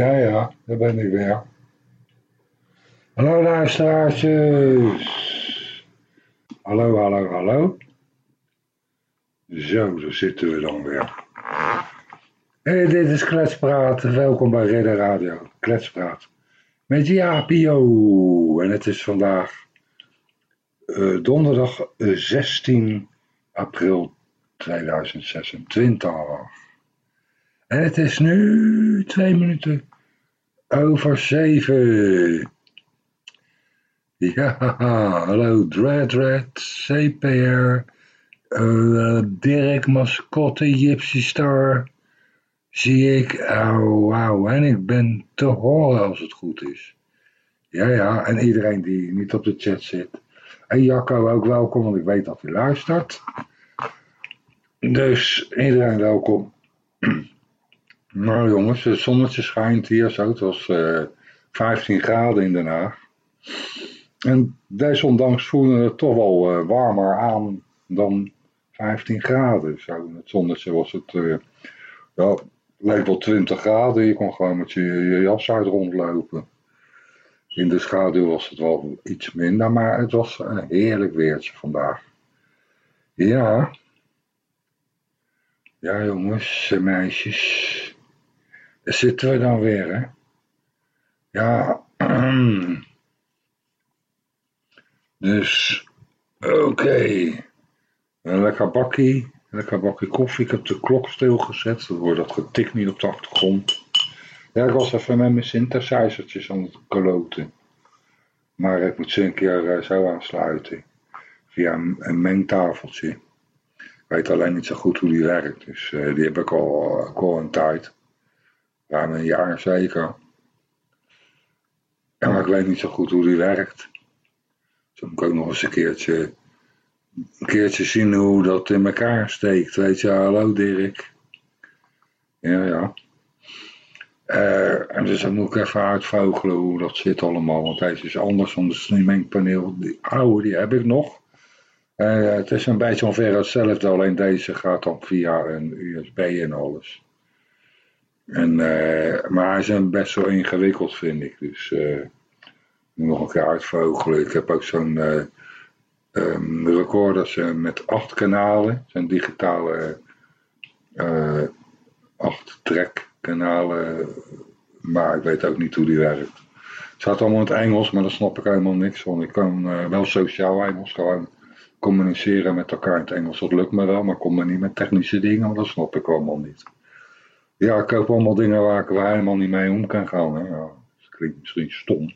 Ja, ja, daar ben ik weer. Hallo luisteraartjes. Hallo, hallo, hallo. Zo, daar zitten we dan weer. Hey, dit is Kletspraat. Welkom bij Ridder Radio. Kletspraat. Met Jaapio. En het is vandaag uh, donderdag 16 april 2026. Het is nu twee minuten over zeven. Ja, hallo Dread Red, CPR, uh, Dirk Mascotte, Gypsy Star, zie ik. Oh, wauw, en ik ben te horen als het goed is. Ja, ja, en iedereen die niet op de chat zit. En Jacco ook welkom, want ik weet dat hij luistert. Dus iedereen welkom. Nou jongens, het zonnetje schijnt hier zo. Het was uh, 15 graden in Den Haag. En desondanks voelen het toch wel uh, warmer aan dan 15 graden. Zo, het zonnetje was het, uh, ja, leek wel 20 graden. Je kon gewoon met je, je jas uit rondlopen. In de schaduw was het wel iets minder, maar het was een heerlijk weertje vandaag. Ja. Ja jongens en meisjes. Zitten we dan weer, hè. Ja. Dus, oké. Een lekker bakkie. Een lekker bakkie koffie. Ik heb de klok stilgezet. Dan wordt dat getikt niet op de achtergrond. Ja, ik was even met mijn synthesizertjes aan het kloten. Maar ik moet ze een keer uh, zo aansluiten. Via een, een mengtafeltje. Ik weet alleen niet zo goed hoe die werkt. Dus uh, die heb ik al, uh, al een tijd. Ruim een jaar zeker. Ja, maar ik weet niet zo goed hoe die werkt. Dus moet ik ook nog eens een keertje, een keertje zien hoe dat in elkaar steekt. Weet je, hallo Dirk. Ja, ja. Uh, en dus dan moet ik even uitvogelen hoe dat zit allemaal. Want deze is anders dan de streamingpaneel. Die oude die heb ik nog. Uh, het is een beetje ongeveer hetzelfde, alleen deze gaat dan via een USB en alles. En, uh, maar hij is best wel ingewikkeld, vind ik. Dus uh, nog een keer uitvogelen. Ik heb ook zo'n uh, um, recorder met acht kanalen. Zijn digitale acht track kanalen. Maar ik weet ook niet hoe die werkt. Het staat allemaal in het Engels, maar daar snap ik helemaal niks van. Ik kan wel sociaal Engels gewoon communiceren met elkaar in het Engels. Dat lukt me wel, maar kom me niet met technische dingen, want dat snap ik allemaal niet. Ja, ik koop allemaal dingen waar ik waar helemaal niet mee om kan gaan. Hè. Ja, dat klinkt misschien stom.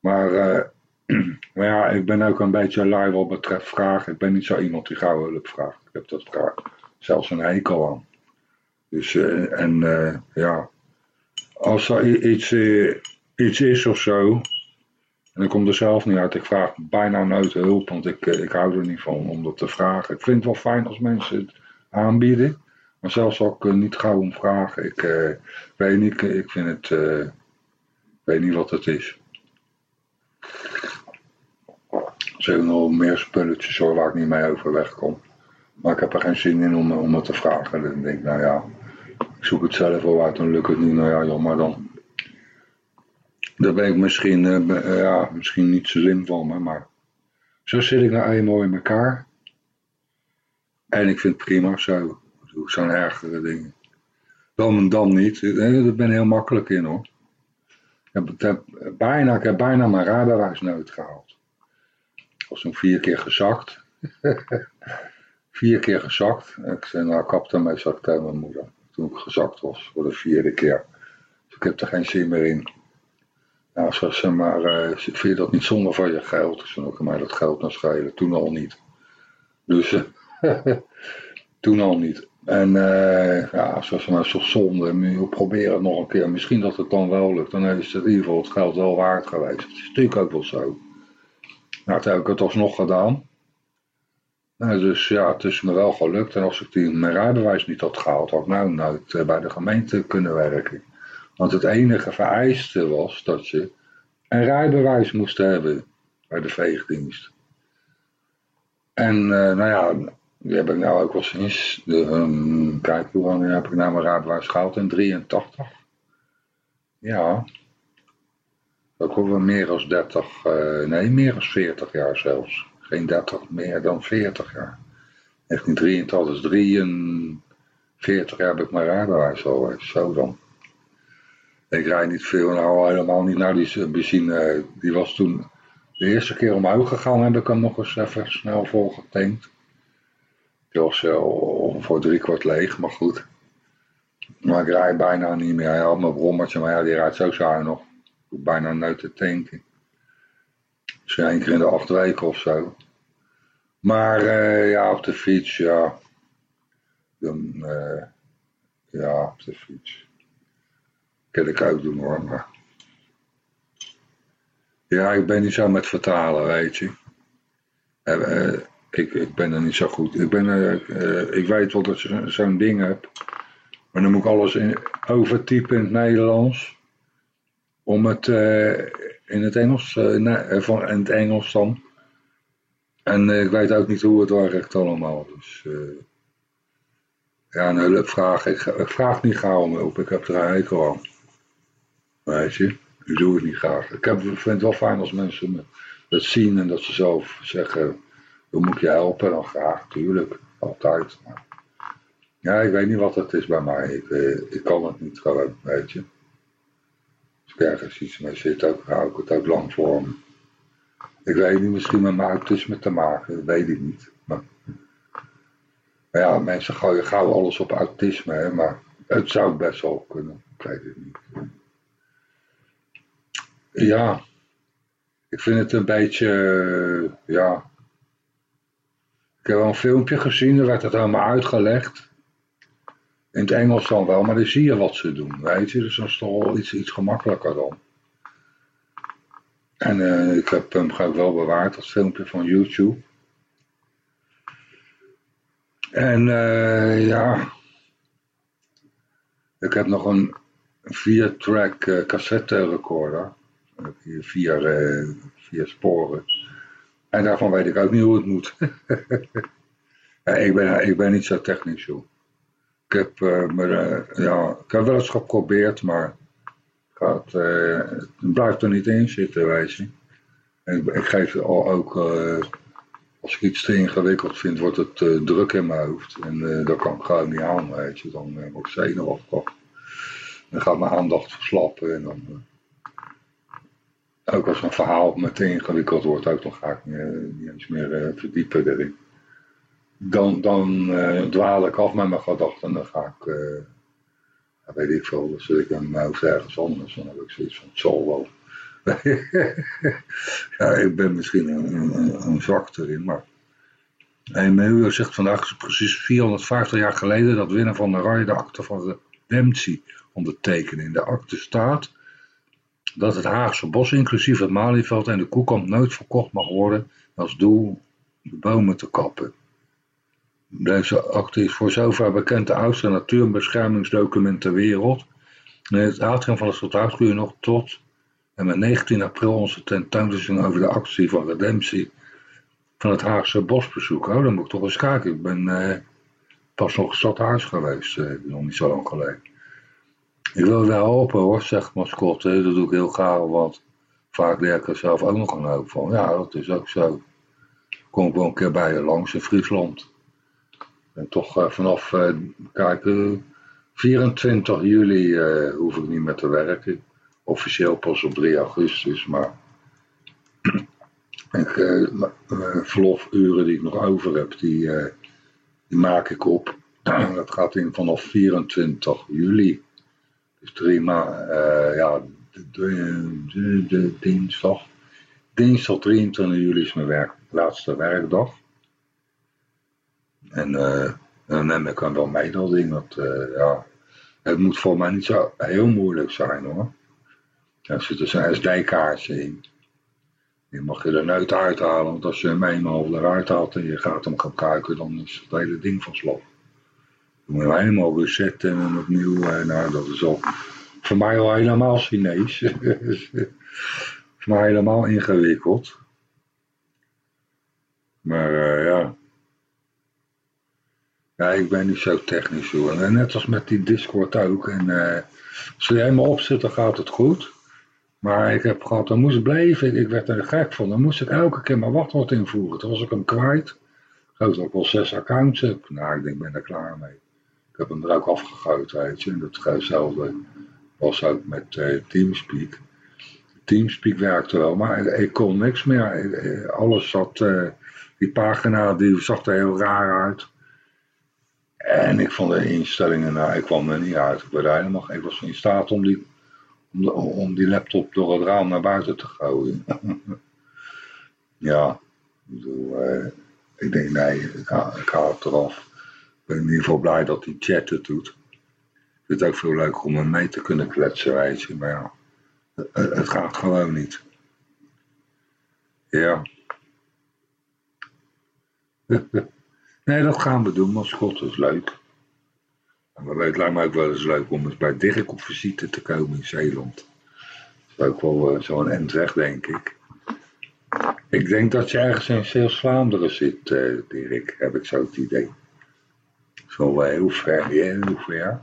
Maar, uh, maar ja, ik ben ook een beetje lui wat betreft vragen. Ik ben niet zo iemand die gauw hulp vraagt. Ik heb dat zelfs een hekel aan. Dus, uh, en uh, ja, als er iets, iets is of zo, en ik kom er zelf niet uit, ik vraag bijna nooit hulp, want ik, ik hou er niet van om dat te vragen. Ik vind het wel fijn als mensen het aanbieden. Maar zelfs ook uh, niet gauw om vragen. Ik uh, weet niet, ik vind het, uh, weet niet wat het is. Er zijn nog meer spulletjes hoor, waar ik niet mee overweg kom. Maar ik heb er geen zin in om, om het te vragen. Dan denk ik, nou ja, ik zoek het zelf wel uit, dan lukt het niet. Nou ja, jammer dan. Daar ben ik misschien, ja, misschien niet zo slim van maar zo zit ik nou eenmaal in elkaar. En ik vind het prima zo zijn ergere dingen. Dan en dan niet. Daar ben heel makkelijk in hoor. Ik heb, ik bijna, ik heb bijna mijn rijbewijs nooit gehaald. Ik was toen vier keer gezakt. vier keer gezakt. Ik zei, nou, ik kapte mee, zat ik tegen mijn moeder. Toen ik gezakt was, voor de vierde keer. Dus ik heb er geen zin meer in. Nou, ze ze maar, uh, vind je dat niet zonde van je geld? Dan kan mij dat geld nog schelen. Toen al niet. Dus, toen al niet. En uh, ja, zoals maar zo zonde, we proberen het nog een keer. Misschien dat het dan wel lukt. Dan is het in ieder geval het geld wel waard geweest. Het is natuurlijk ook wel zo. Nou, toen heb ik het alsnog gedaan. Nou, dus ja, het is me wel gelukt. En als ik die, mijn rijbewijs niet had gehaald, had ik nou nooit uh, bij de gemeente kunnen werken. Want het enige vereiste was dat je een rijbewijs moest hebben bij de veegdienst. En uh, nou ja, die heb ik nou ook wel sinds, de, um, kijk hoe lang heb ik nou mijn rijbewijs gehaald in 83. Ja. Ook wel meer dan 30, uh, nee, meer dan 40 jaar zelfs. Geen 30, meer dan 40 jaar. 1983, dus 43 jaar heb ik mijn rijbewijs al. Zo dan. Ik rijd niet veel, nou helemaal niet naar die benzine. Die was toen de eerste keer omhoog gegaan, heb ik hem nog eens even snel volgetankt. Die was uh, ongeveer drie kwart leeg, maar goed. Maar ik rijd bijna niet meer. Hij mijn brommertje, maar ja, die rijdt zo zuinig. Ik bijna nooit te tanken. Dus één keer in de acht weken of zo. Maar uh, ja, op de fiets, ja. Dan, uh, ja, op de fiets. Kan ik ook doen hoor, maar... Ja, ik ben niet zo met vertalen, weet je. Uh, ik, ik ben er niet zo goed. Ik, ben, uh, ik weet wel dat je zo'n ding hebt. Maar dan moet ik alles in, overtypen in het Nederlands. Om het uh, in het Engels, uh, van, in het Engels dan. En ik weet ook niet hoe het werkt allemaal. Dus ja, een hulpvraag. Ik, ik vraag niet gauw om hulp. Ik heb er een hekel aan. Weet je, ik doe het niet graag. Ik heb, vind het wel fijn als mensen het zien en dat ze zelf zeggen, hoe moet je helpen? Dan graag, tuurlijk, altijd. Maar ja, ik weet niet wat het is bij mij. Ik, eh, ik kan het niet gewoon, weet je. Als ik ergens iets mee zit, ook, hou ik het ook lang voor me. Ik weet niet, misschien met mijn autisme te maken, dat weet ik niet. Maar, maar ja, mensen gooien gauw alles op autisme, hè, maar het zou best wel kunnen. Ik weet het niet. Ja, ik vind het een beetje, ja. Ik heb wel een filmpje gezien, daar werd het helemaal uitgelegd. In het Engels dan wel, maar dan zie je wat ze doen, weet je. Dus dat is toch wel iets, iets gemakkelijker dan. En uh, ik heb hem ook wel bewaard, dat filmpje van YouTube. En uh, ja, ik heb nog een 4-track uh, cassette recorder. Vier, vier sporen. En daarvan weet ik ook niet hoe het moet. ja, ik, ben, ik ben niet zo technisch joh. Ik heb, uh, me, uh, ja, ik heb wel eens geprobeerd, maar uh, het blijft er niet in zitten, weet je. Ik, ik geef al ook, als ik iets te ingewikkeld vind, wordt het druk in mijn hoofd. En dat kan ik gewoon niet aan, weet je. Dan word ik zenuwachtig. Dan gaat mijn aandacht verslappen en dan... ook als een verhaal me te ingewikkeld wordt, ook, dan ga ik niet eens meer verdiepen erin dan, dan uh, dwaal ik af met mijn gedachten en dan ga ik, ja, weet ik veel, dan zit ik in mijn hoofd ergens anders. Dan heb ik zoiets van, het zal wel. ja, ik ben misschien een, een, een zwak erin, maar... En zegt vandaag is precies 450 jaar geleden dat Winnen van der Rij de akte van redemptie ondertekende. In de akte staat dat het Haagse bos, inclusief het Malieveld en de Koekamp, nooit verkocht mag worden als doel de bomen te kappen. Deze akte is voor zover bekend de oudste natuurbeschermingsdocument ter wereld. In het atrium van het stadhuis kun je nog tot en met 19 april onze tentoonstelling over de actie van redemptie van het Haagse bosbezoek. Oh, dan moet ik toch eens kijken. Ik ben eh, pas nog stadhuis geweest, eh, nog niet zo lang geleden. Ik wil wel helpen hoor, zegt mascotte. Dat doe ik heel graag, want vaak leer ik er zelf ook nog een hoop van. Ja, dat is ook zo. Kom ik wel een keer bij je langs in Friesland. En toch uh, vanaf, uh, kijk, 24 juli uh, hoef ik niet meer te werken. Officieel pas op 3 augustus, maar ik, verlofuren die ik nog over heb, die, die maak ik op. dat gaat in vanaf 24 juli. Dus drie maanden, ja, dinsdag. Dinsdag 23 juli is mijn werk, laatste werkdag. En uh, dan neem ik dan wel mee dat ding. Uh, ja, het moet voor mij niet zo heel moeilijk zijn hoor. Er zit dus een SD-kaartje in. Die mag je er nooit uithalen, want als je hem eenmaal eruit haalt en je gaat hem gebruiken, dan is het hele ding van slag. Moet hem helemaal resetten en opnieuw. Uh, nou, dat is al voor mij al helemaal Chinees. voor mij helemaal ingewikkeld. Maar uh, ja. Ja, ik ben niet zo technisch hoor. En net als met die Discord ook. En uh, als je helemaal op zit, dan gaat het goed. Maar ik heb gehad, dan moest blijven. Ik werd er gek van. Dan moest ik elke keer mijn wachtwoord invoeren. Toen was ik hem kwijt. Ik geloof dat ik wel zes accounts. Nou, ik denk, ik ben er klaar mee. Heb hem er ook afgegooid, weet je. Datzelfde was ook met uh, Teamspeak. Teamspeak werkte wel, maar ik kon niks meer. Alles zat, uh, die pagina die zag er heel raar uit. En ik vond de instellingen, nou, ik kwam er niet uit. Ik, helemaal, ik was in staat om die, om, die laptop door het raam naar buiten te gooien. ja, ik, bedoel, uh, ik denk, nee, ik haal, ik haal het eraf. Ben in ieder geval blij dat die chat het doet. Ik vind het ook veel leuker om hem mee te kunnen kletsen, weet je. Maar ja, het, gaat gewoon niet. Ja. Nee, dat gaan we doen, maar schot is leuk. Maar het lijkt me ook wel eens leuk om eens bij Dirk op visite te komen in Zeeland. Dat is ook wel uh, zo'n end weg, denk ik. Ik denk dat je ergens in Zeeuws-Vlaanderen zit, uh, Dirk, heb ik zo het idee. Wel heel ver, heel ver.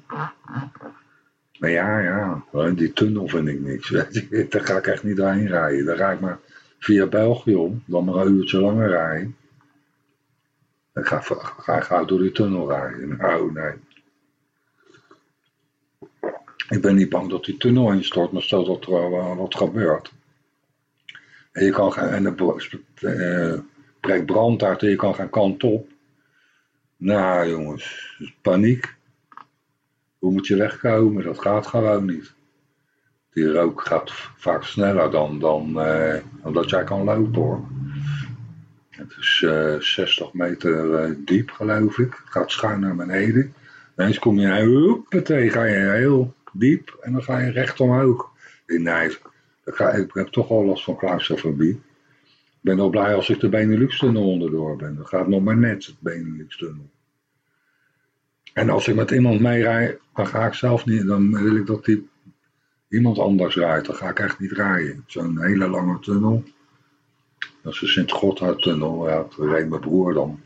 Maar ja, ja, die tunnel vind ik niks. Daar ga ik echt niet doorheen rijden. Daar ga ik maar via België om, dan maar een uurtje langer rijden. Ik ga, ga, door die tunnel rijden. Nou, nee. Ik ben niet bang dat die tunnel instort, maar stel dat er uh, wat gebeurt. En je kan gaan, en uh, breekt brand uit en je kan geen kant op. Nou jongens, paniek. Hoe moet je wegkomen? Dat gaat gewoon niet. Die rook gaat vaak sneller dan, dan, dan dat jij kan lopen hoor. Het is eh, 60 meter uh, diep, geloof ik. Het gaat schuin naar beneden. Ineens kom je, hoppatee, ga je heel diep en dan ga je recht omhoog. Nee, ga, ik heb toch al last van claustrofobie. Ben al blij als ik de Benelux-tunnel onderdoor ben. Dan gaat nog maar net het Benelux-tunnel. En als ik met iemand meerijd, dan ga ik zelf niet. Dan wil ik dat die iemand anders rijdt. Dan ga ik echt niet rijden. Zo'n hele lange tunnel. Dat is de Sint-Gotthardtunnel, ja, dat mijn broer dan.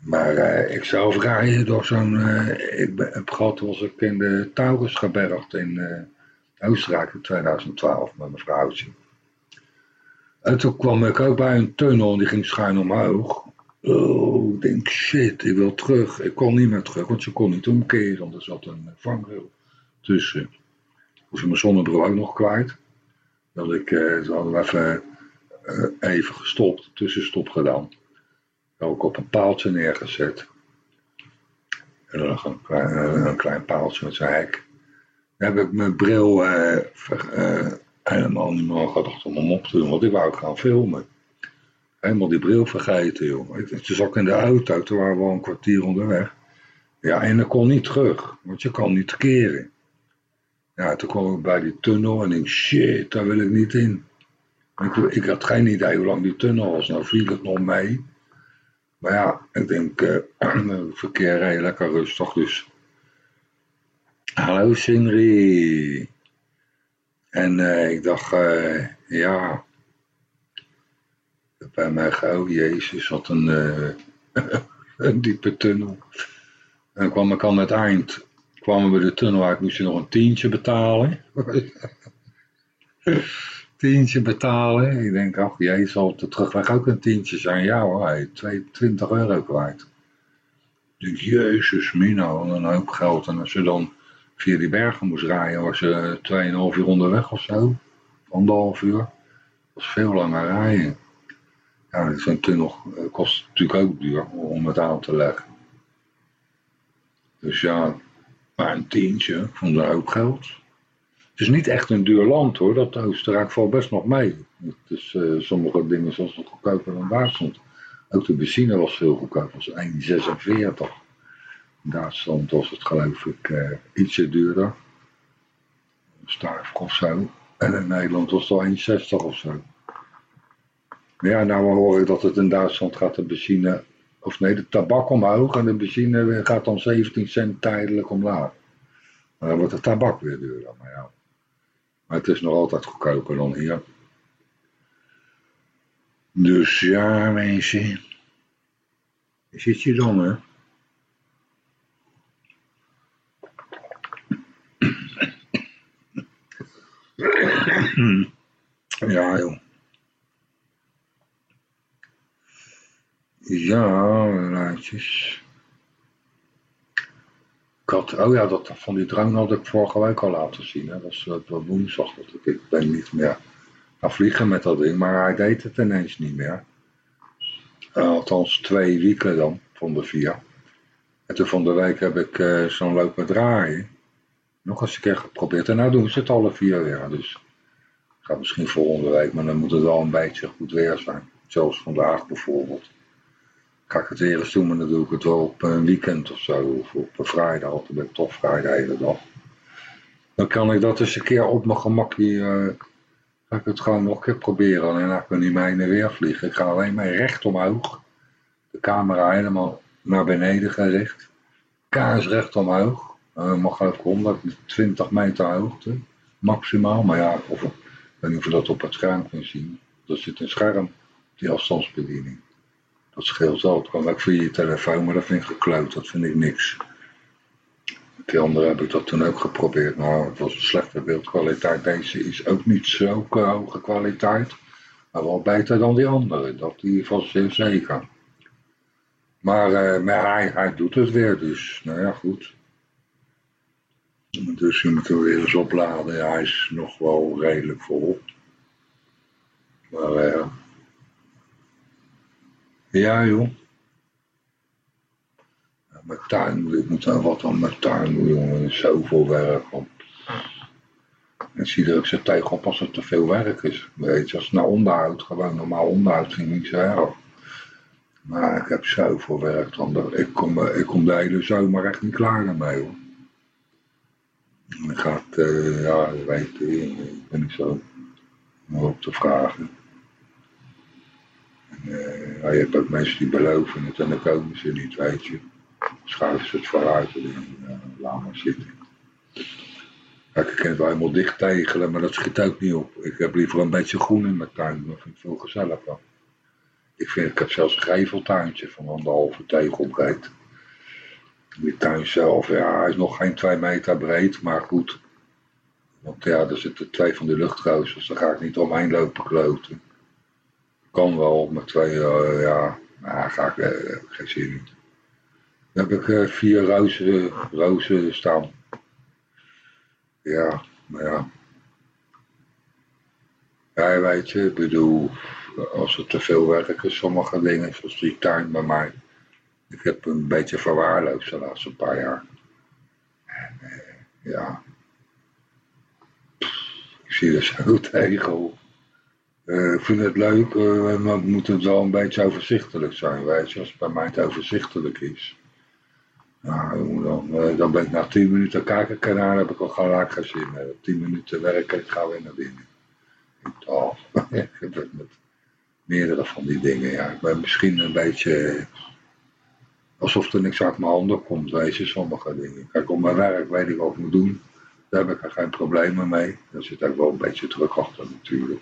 Maar uh, ik zelf rijden door zo'n... Uh, ik heb gehad, was ik in de Taurusgebergte in uh, Oostenrijk in 2012 met mijn vrouwtje. En toen kwam ik ook bij een tunnel en die ging schuin omhoog. Oh, ik denk shit, ik wil terug. Ik kon niet meer terug, want ze kon niet omkeren, want er zat een vangrail tussen. Was mijn zonnebril ook nog kwijt. Dat ik, uh, ze hadden we even uh, even gestopt, tussenstop gedaan. Ook op een paaltje neergezet. En dan nog een klein, uh, een klein paaltje met zijn hek. Dan heb ik mijn bril uh, ver, helemaal niet meer gedacht om hem op te doen, want ik wou gaan filmen. Helemaal die bril vergeten, joh. Toen zat in de auto, toen waren we al een kwartier onderweg. Ja, en ik kon niet terug, want je kan niet keren. Ja, toen kwam ik bij die tunnel en ik, shit, daar wil ik niet in. Ik, ik, had geen idee hoe lang die tunnel was. Nou viel het nog mee. Maar ja, ik denk, uh, verkeer rijdt lekker rustig. Dus. Hallo Sindri. En uh, ik dacht, uh, ja. Bij mij oh jezus, wat een, een diepe tunnel. En kwam ik aan het eind. Kwamen we de tunnel uit, moest je nog een tientje betalen tientje betalen. Ik denk, ach jij zal de terugweg ook een tientje zijn. Ja hoor, hij 20 euro kwijt. Ik denk, jezus mina, een hoop geld. En als je dan via die bergen moest rijden, was je 2,5 uur onderweg of zo. Anderhalf uur. Dat was veel langer rijden. Ja, zo'n tunnel eh, kost natuurlijk ook duur om het aan te leggen. Dus ja, maar een tientje, ik vond dat ook geld. Het is niet echt een duur land hoor, dat Oostenrijk valt best nog mee. Het uh, sommige dingen zoals nog goedkoper dan Duitsland. Ook de benzine was veel goedkoper, was 1,46. In Duitsland was het geloof ik uh, ietsje duurder. Starf of zo. En in Nederland was het al 1,60 of zo. Maar ja, nou hoor ik dat het in Duitsland gaat de benzine, of nee, de tabak omhoog en de benzine gaat dan 17 cent tijdelijk omlaag. Maar dan wordt de tabak weer duurder. Maar ja, maar het is nog altijd goedkoper dan hier. Dus ja, mensen. Zit je dan, hè? Ja, joh. Ja. Ik had, oh ja, dat, van die drone had ik vorige week al laten zien. Hè. Dat was uh, woensdag. Dat ik, ben niet meer gaan vliegen met dat ding, maar hij deed het ineens niet meer. Uh, althans twee weken dan, van de vier. En toen van de week heb ik uh, zo'n lopen draaien. Nog eens een keer geprobeerd. En nou doen ze het alle vier weer. Dus misschien volgende week, maar dan moet het wel een beetje goed weer zijn. Zoals vandaag bijvoorbeeld. Ga ik het weer eens doen, maar dan doe ik het wel op een weekend of zo. Of op een vrijdag, dan ben ik toch vrij de hele dag. Dan kan ik dat eens een keer op mijn gemakje... Uh, ga ik het gewoon nog een keer proberen. Alleen dan kan niet mee naar weer vliegen. Ik ga alleen maar recht omhoog. De camera helemaal naar beneden gericht. Kaars recht omhoog. Uh, mag ook 120 meter hoogte. Maximaal. Maar ja, of, ik niet of je dat op het scherm kunt zien. Er zit een scherm, die afstandsbediening. Dat scheelt al. Het kan ook via je telefoon, maar dat vind ik gekloot. Dat vind ik niks. De andere heb ik dat toen ook geprobeerd. Maar het was een slechte beeldkwaliteit. Deze is ook niet zo hoge kwaliteit. Maar wel beter dan die andere. Dat die vast zeer zeker. Maar, uh, maar hij, hij doet het weer. Dus nou ja, goed. Dus je moet hem weer eens opladen. Ja, hij is nog wel redelijk vol. Maar uh, ja joh. Mijn tuin, ik moet nou wat aan mijn tuin doen jongen. Zoveel werk op. En zie er ook zo tegenop als er te veel werk is. Weet je, als het nou onderhoud, gewoon normaal onderhoud vind ik zo erg. Maar ik heb zoveel werk dan. Ik kom, ik kom de hele zomer echt niet klaar ermee hoor. Dan gaat, uh, ja, weet je, ik ben niet zo om op te vragen. En, ja, je hebt ook mensen die beloven het en dan komen ze niet, weet je. Schuiven ze het vooruit en laat maar zitten. Ik kan het wel helemaal dicht tegelen, maar dat schiet ook niet op. Ik heb liever een beetje groen in mijn tuin, dat vind ik veel gezelliger. Ik, vind, ik heb zelfs een geveltuintje van anderhalve tegel Die tuin zelf, ja, hij is nog geen twee meter breed, maar goed. Want ja, er zitten twee van die luchtroosters, daar ga ik niet omheen lopen kloten. Kan wel, met twee, uh, ja, maar ga ik uh, geen zin in. Dan heb ik uh, vier rozen, rozen staan. Ja, maar ja. Ja, weet je, ik bedoel, als er te veel werk is, sommige dingen, zoals die tuin bij mij. Ik heb een beetje verwaarloosd de laatste paar jaar. En, uh, ja. Ik zie er zo tegen. Uh, ik vind het leuk, maar moet het wel een beetje overzichtelijk zijn, weet je. Als het bij mij te overzichtelijk is. Nou, dan, dan ben ik na tien minuten kijken kanaal, heb ik al gelijk gezien. Tien minuten werken, ik ga weer naar binnen. Oh, ik heb het met meerdere van die dingen, ja. Ik ben misschien een beetje alsof er niks uit mijn handen komt, weet sommige dingen. Kijk, op mijn werk weet ik wat ik moet doen. Daar heb ik er geen problemen mee. Daar zit ook wel een beetje druk achter natuurlijk.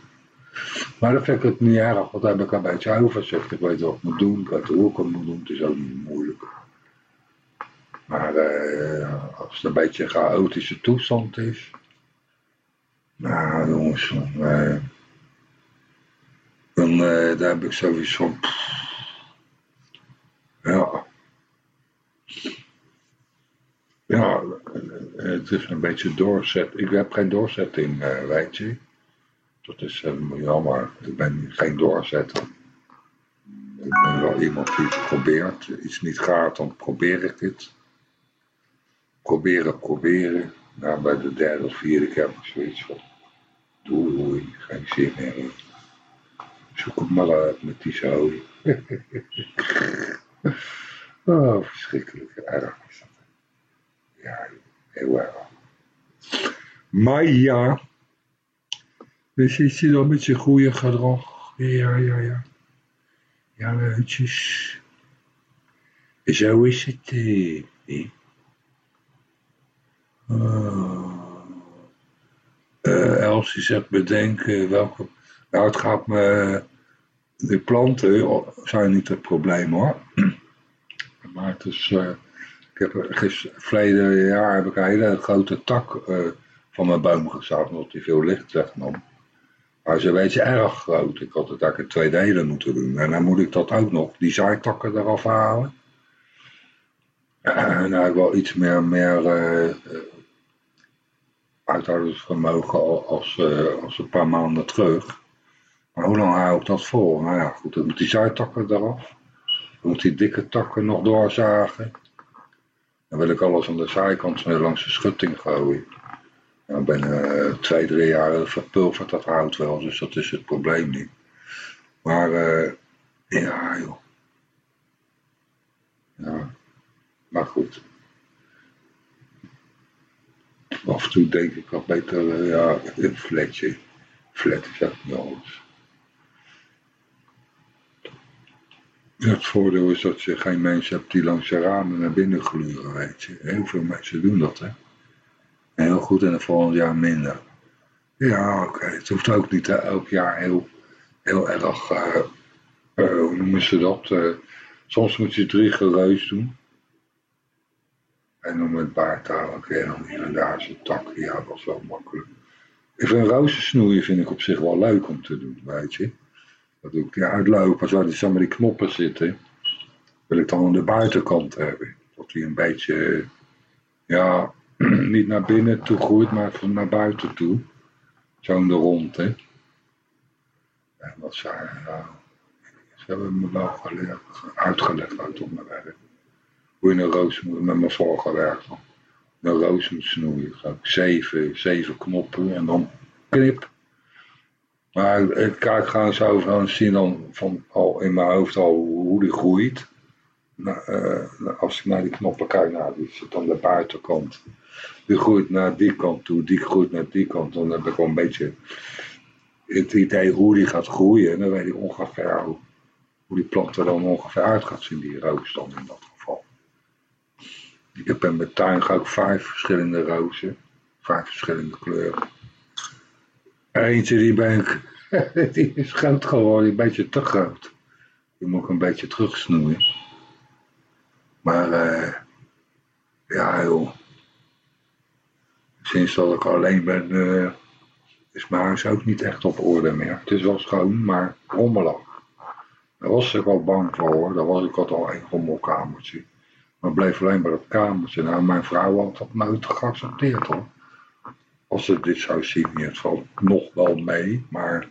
Maar dan vind ik het niet erg, want daar heb ik een beetje overzicht. Ik weet wat ik moet doen, ik weet hoe ik het moet doen. Het is ook niet moeilijk. Maar uh, als het een beetje een chaotische toestand is. Nou jongens, dan, uh, dan uh, daar heb ik sowieso van. Ja. Ja, het is een beetje doorzet. Ik heb geen doorzetting, uh. Dat is uh, jammer. Ik ben geen doorzetter. Ik ben wel iemand die probeert. Iets niet gaat, dan probeer ik het. Proberen, proberen. Nou, bij de derde of vierde keer heb ik zoiets van... Doei, geen zin meer. Zoek het maar uit met die zooi. oh, verschrikkelijk erg. Ja, heel erg. Maar ja, dus zit je dan met je goede gedrag. Ja, ja, ja. Ja, leutjes. Zo is het. Eh, eh. Uh, uh, Elsie zegt bedenken welke... Nou, het gaat me... De planten zijn niet het probleem hoor. Maar het is... Uh, ik heb gisteren, verleden jaar heb ik een hele grote tak uh, van mijn boom gezaagd, omdat die veel licht wegnam. Maar ze weet je erg groot. Ik had het eigenlijk in twee delen moeten doen. En dan moet ik dat ook nog, die zijtakken eraf halen. En eigenlijk wel iets meer, meer uh, uithoudingsvermogen als, als een paar maanden terug. Maar hoe lang hou ik dat vol? Nou ja, goed, dan moet die zijtakken eraf. Dan moet die dikke takken nog doorzagen. Dan wil ik alles aan de zijkant langs de schutting gooien. Nou, binnen uh, twee, drie jaar verpulvert dat hout wel, dus dat is het probleem niet. Maar uh, ja, joh. Ja, maar goed. Af en toe denk ik wat beter, uh, ja, een flatje. Flat is ook niet alles. Het voordeel is dat je geen mensen hebt die langs de ramen naar binnen gluren, weet je. Heel veel mensen doen dat, hè. Heel goed en het volgend jaar minder. Ja, oké. Het hoeft ook niet elk jaar heel, heel erg, uh, uh, hoe noemen ze dat? Uh, soms moet je drie gereus doen. En dan met baardtaal, oké, dan hier en daar zijn tak. Ja, dat is wel makkelijk. Ik vind rozen snoeien vind ik op zich wel leuk om te doen, weet je. Dat doe ik ja, uitlopen, waar die, samen die knoppen zitten. Wil ik dan aan de buitenkant hebben. Dat die een beetje, ja, niet naar binnen toe groeit, maar van naar buiten toe. Zo in de rondte. En dat zijn, nou, ze hebben me wel geleerd, uitgelegd uit op mijn werk. Hoe je een roos moet, met mijn voorgewerkt dan. Een roos moet snoeien. Zeven, zeven knoppen en dan knip. Maar ik kijk gewoon zo van, zie dan van, al in mijn hoofd al hoe die groeit. Nou, uh, als ik naar die knoppen kijk, nou, die zit aan de buitenkant die groeit naar die kant toe, die groeit naar die kant. Dan heb ik wel een beetje het idee hoe die gaat groeien. En dan weet ik ongeveer hoe, hoe die plant er dan ongeveer uit gaat zien, die roos dan in dat geval. Ik heb in mijn tuin ook vijf verschillende rozen. Vijf verschillende kleuren. Eentje die ben ik, die is groot geworden, een beetje te groot. Die moet ik een beetje terugsnoeien. Maar uh, ja joh, Sinds dat ik alleen ben, uh, is mijn huis ook niet echt op orde meer. Het is wel schoon, maar rommelig. Daar was ik wel bang voor hoor. Daar was ik al een rommelkamertje. Maar bleef alleen bij dat kamertje. Nou, mijn vrouw had dat nooit geaccepteerd hoor. Als ze dit zou zien, het valt nog wel mee. Maar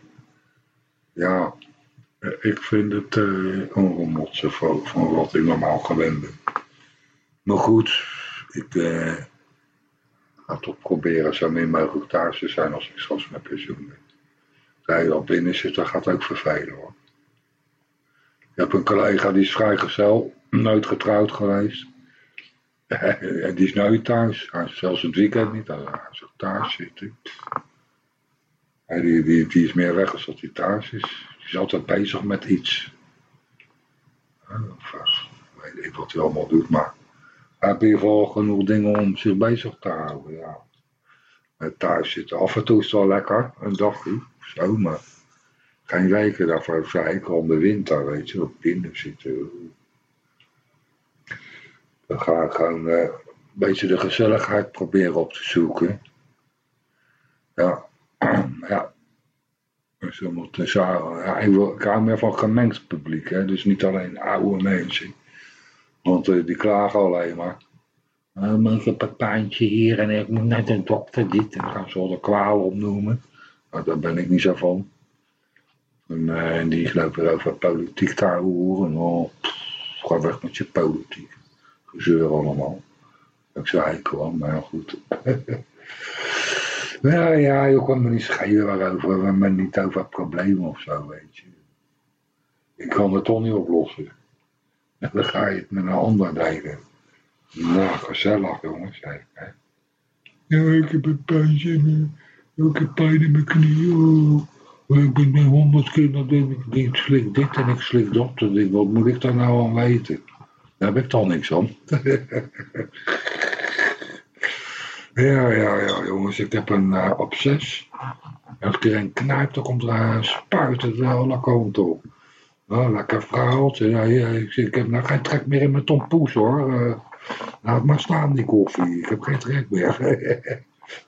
ja, ik vind het uh, een rommeltje van, wat ik normaal gewend ben. Maar goed, ik... Ga toch proberen zo min mogelijk thuis te zijn als ik straks met pensioen ben. Als je al binnen zit, dan gaat ook vervelen hoor. Ik heb een collega die is vrijgezel, nooit getrouwd geweest. en die is nooit thuis. Hij zelfs het weekend niet. Hij is ook thuis zitten. die, die, die is meer weg als dat hij thuis is. Die is altijd bezig met iets. Of, ik weet niet wat hij allemaal doet, maar heb je wel genoeg dingen om zich bezig te houden. Ja. Met thuis zitten. Af en toe is het wel lekker, een dagje zo, maar geen weken daarvoor. Zeker om de winter, weet je, op binnen zitten. Dan ga ik gewoon uh, een beetje de gezelligheid proberen op te zoeken. Ja, ja. Dus ja, ik, wil, hou meer van gemengd publiek, hè? dus niet alleen oude mensen. Want uh, die klagen alleen maar. Uh, ik heb een pijntje hier en ik moet net een dokter dit. En dan gaan ze al de kwaal opnoemen. Nou, daar ben ik niet zo van. En, en die lopen over politiek te horen. Oh, ga weg met je politiek. Gezeur allemaal. Ik zei ik gewoon, maar goed. nou ja, je kan me niet schelen waarover. We hebben niet over problemen of zo, weet je. Ik kan het toch niet oplossen. En dan ga je het met een ander delen. Nou, gezellig jongens. Hè. Ja, ik heb een pijntje in ik heb pijn in mijn knie. Oh. Ik ben honderd keer denk ik, ik slik dit en ik slik dat. Wat moet ik daar nou aan weten? Daar heb ik toch niks van. ja, ja, ja, jongens, ik heb een eh, uh, obses. Als iedereen knijpt, dan komt er uh, spuit het wel uh, lekker komt lekker vrouwtje. Ja, ik, ik, heb nou geen trek meer in mijn tompoes hoor. Eh, laat maar staan die koffie. Ik heb geen trek meer.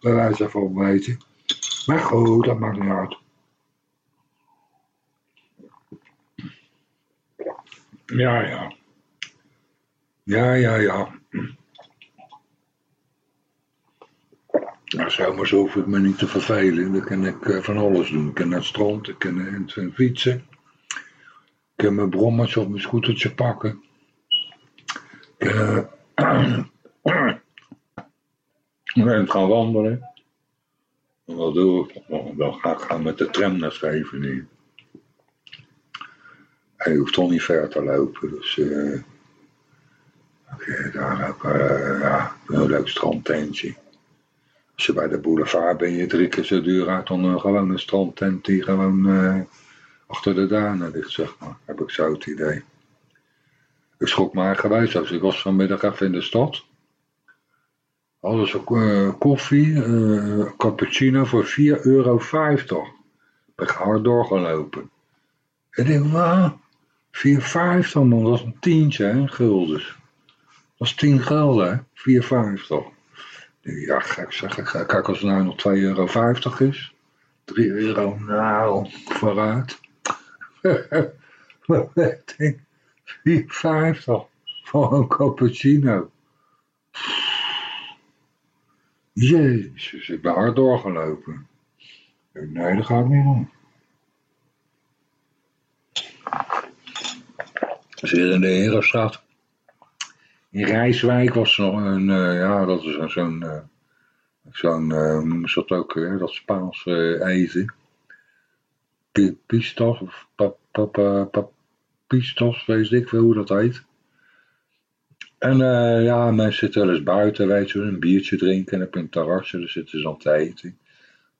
Bij wijze van weten. Maar goed, dat maakt niet uit. Ja, ja. Ja, ja, ja. Nou, zomers hoef ik me niet te vervelen. Dan kan ik eh, van alles doen. Ik kan naar het strand, ik kan fietsen. Ik kan mijn brommetje of mijn scootertje pakken. Ik kan uh, gaan wandelen. En wat doe ik? Dan ga ik gaan met de tram naar Scheveningen. Hij hoeft toch niet ver te lopen. Dus okay, daar uh, ja, een leuk strandtentje. Als je bij de boulevard ben je drie keer zo duur uit dan gewoon een strandtent die gewoon uh, achter de duinen ligt, zeg maar. Heb ik zo het idee. Ik schrok maar geweest als ik was vanmiddag even in de stad. Alles uh, koffie, cappuccino voor 4,50 euro. Ben ik hard doorgelopen. Ik denk, wat? 4,50 man, dat is een tientje, hè, guldens. Is 10 gulden, hè, 4,50. Ja, gek zeg. Kijk, als het nou nog 2,50 euro is. 3 euro, nou, vooruit. Wat weet ik? 4,50 voor een cappuccino. Jezus, ik ben hard doorgelopen. Nee, dat ga ik niet doen. Zit in de Herenstraat. In Rijswijk was nog een, uh, ja, dat is zo'n, uh, zo'n, uh, hoe is dat ook weer, dat Spaans eten. Pistos, of pistos, weet ik veel hoe dat heet. En ja, mensen zitten wel eens buiten, weet je, een biertje drinken en op een terrasje, daar zitten ze aan te eten.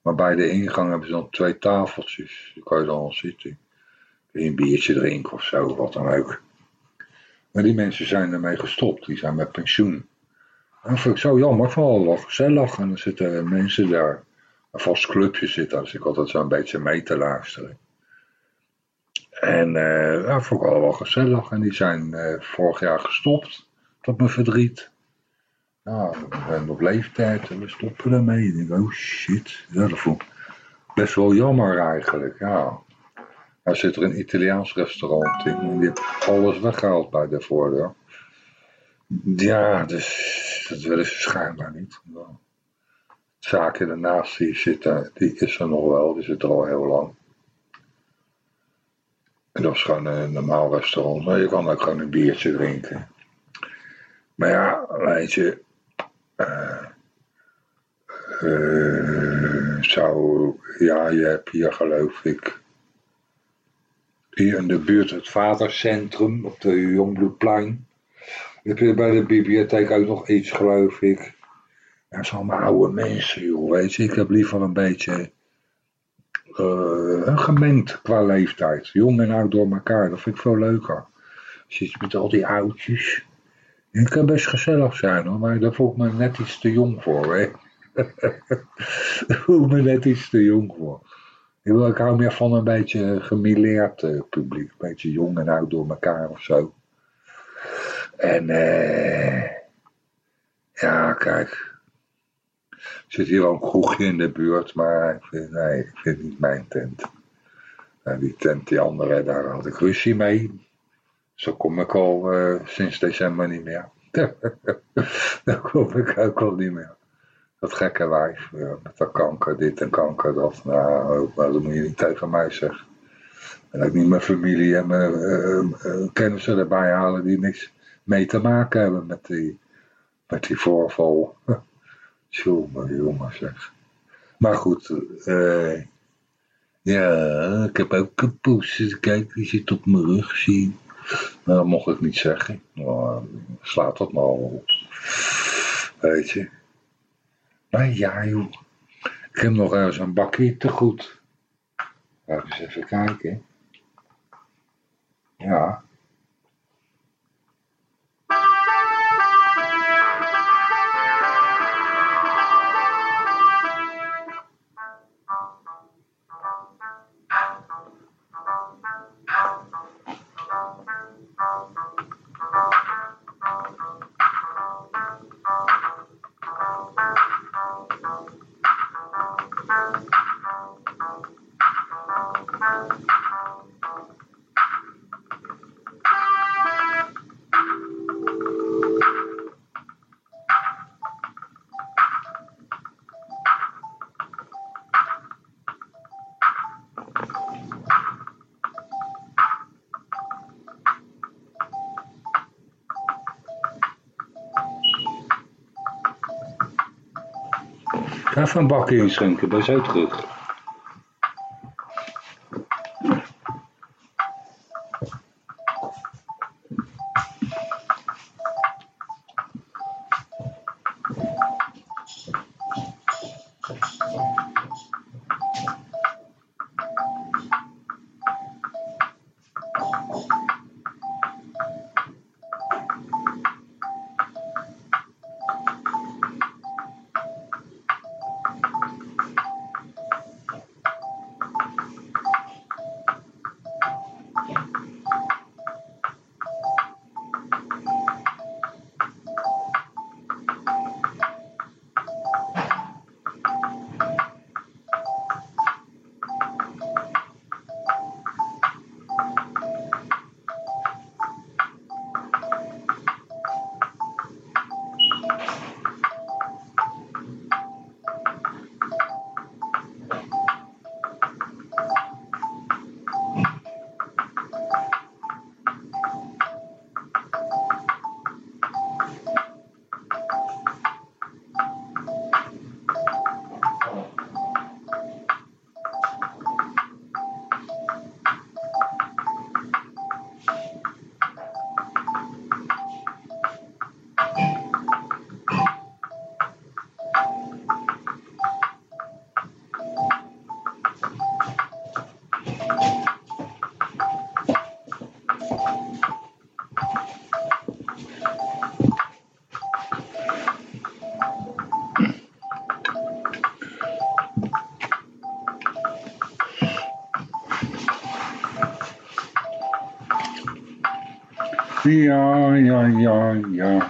Maar bij de ingang hebben ze dan twee tafeltjes, daar kan je dan al zitten. Een biertje drinken of zo, wat dan ook. Maar die mensen zijn ermee gestopt, die zijn met pensioen. En dat vind ik zo jammer, vooral wel gezellig. En er zitten mensen daar, een vast clubje zit daar, dus ik altijd zo een beetje mee te luisteren. En uh, ja, vond ik wel gezellig. En die zijn uh, vorig jaar gestopt, tot mijn verdriet. Ja, we zijn op leeftijd en we stoppen ermee. Ik denk, oh shit. Dat vond ik best wel jammer eigenlijk, ja. Hij zit er een Italiaans restaurant in en die heeft alles weggehaald bij de voordeur. Ja, dus dat willen ze schijnbaar niet. De zaak ernaast die, zit er, die is er nog wel, die zit er al heel lang. En dat is gewoon een normaal restaurant, maar je kan ook gewoon een biertje drinken. Maar ja, weet je, uh, zou, ja, je hebt hier geloof ik hier in de buurt het Vadercentrum op de Jongbloedplein. Heb je bij de bibliotheek ook nog iets, geloof ik. Ja, zo'n allemaal oude mensen, joh, weet je. Ik heb liever een beetje uh, gemengd qua leeftijd. Jong en oud door elkaar, dat vind ik veel leuker. Als je met al die oudjes. Het kan best gezellig zijn hoor, maar daar voel ik me net iets te jong voor, hè. daar voel ik me net iets te jong voor. Ik hou meer van een beetje gemileerd uh, publiek. Een beetje jong en oud door elkaar of zo. En eh. ja, kijk. Er zit hier wel een kroegje in de buurt, maar ik vind, nee, ik vind het niet mijn tent. En die tent, die andere, daar had ik ruzie mee. Zo kom ik al uh, sinds december niet meer. daar kom ik ook al niet meer. Dat gekke wijf, met dat kanker, dit en kanker, dat. Nou, dat moet je niet tegen mij zeggen. En ook niet mijn familie en mijn uh, uh, kennissen erbij halen die niks mee te maken hebben met die, met die voorval. Jongen, jongen zeg. Maar goed, uh, ja, ik heb ook een poes. Kijk, die zit op mijn rug, zie Maar dat mocht ik niet zeggen. Nou, slaat dat maar op. Weet je. Maar ja, joh. Ik heb nog ergens een bakje te goed. Laten we eens even kijken. Ja. Even een bakje inschenken, bij zo terug. Ja, ja, ja,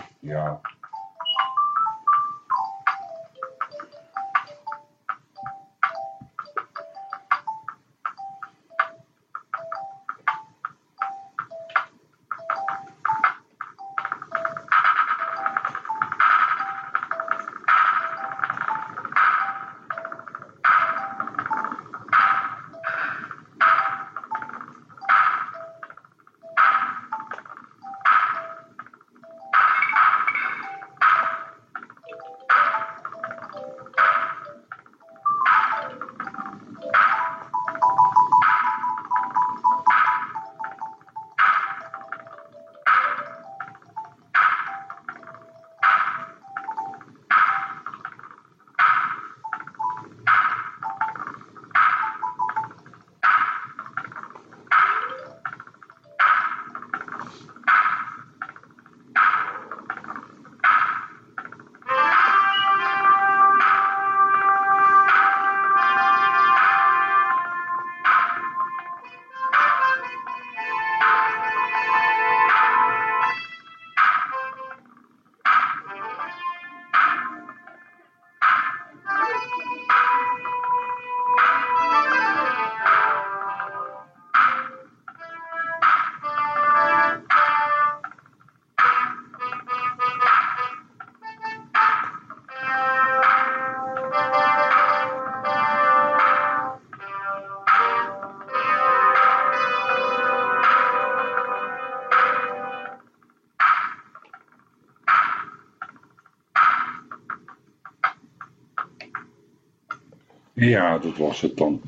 Ja, dat was het dan.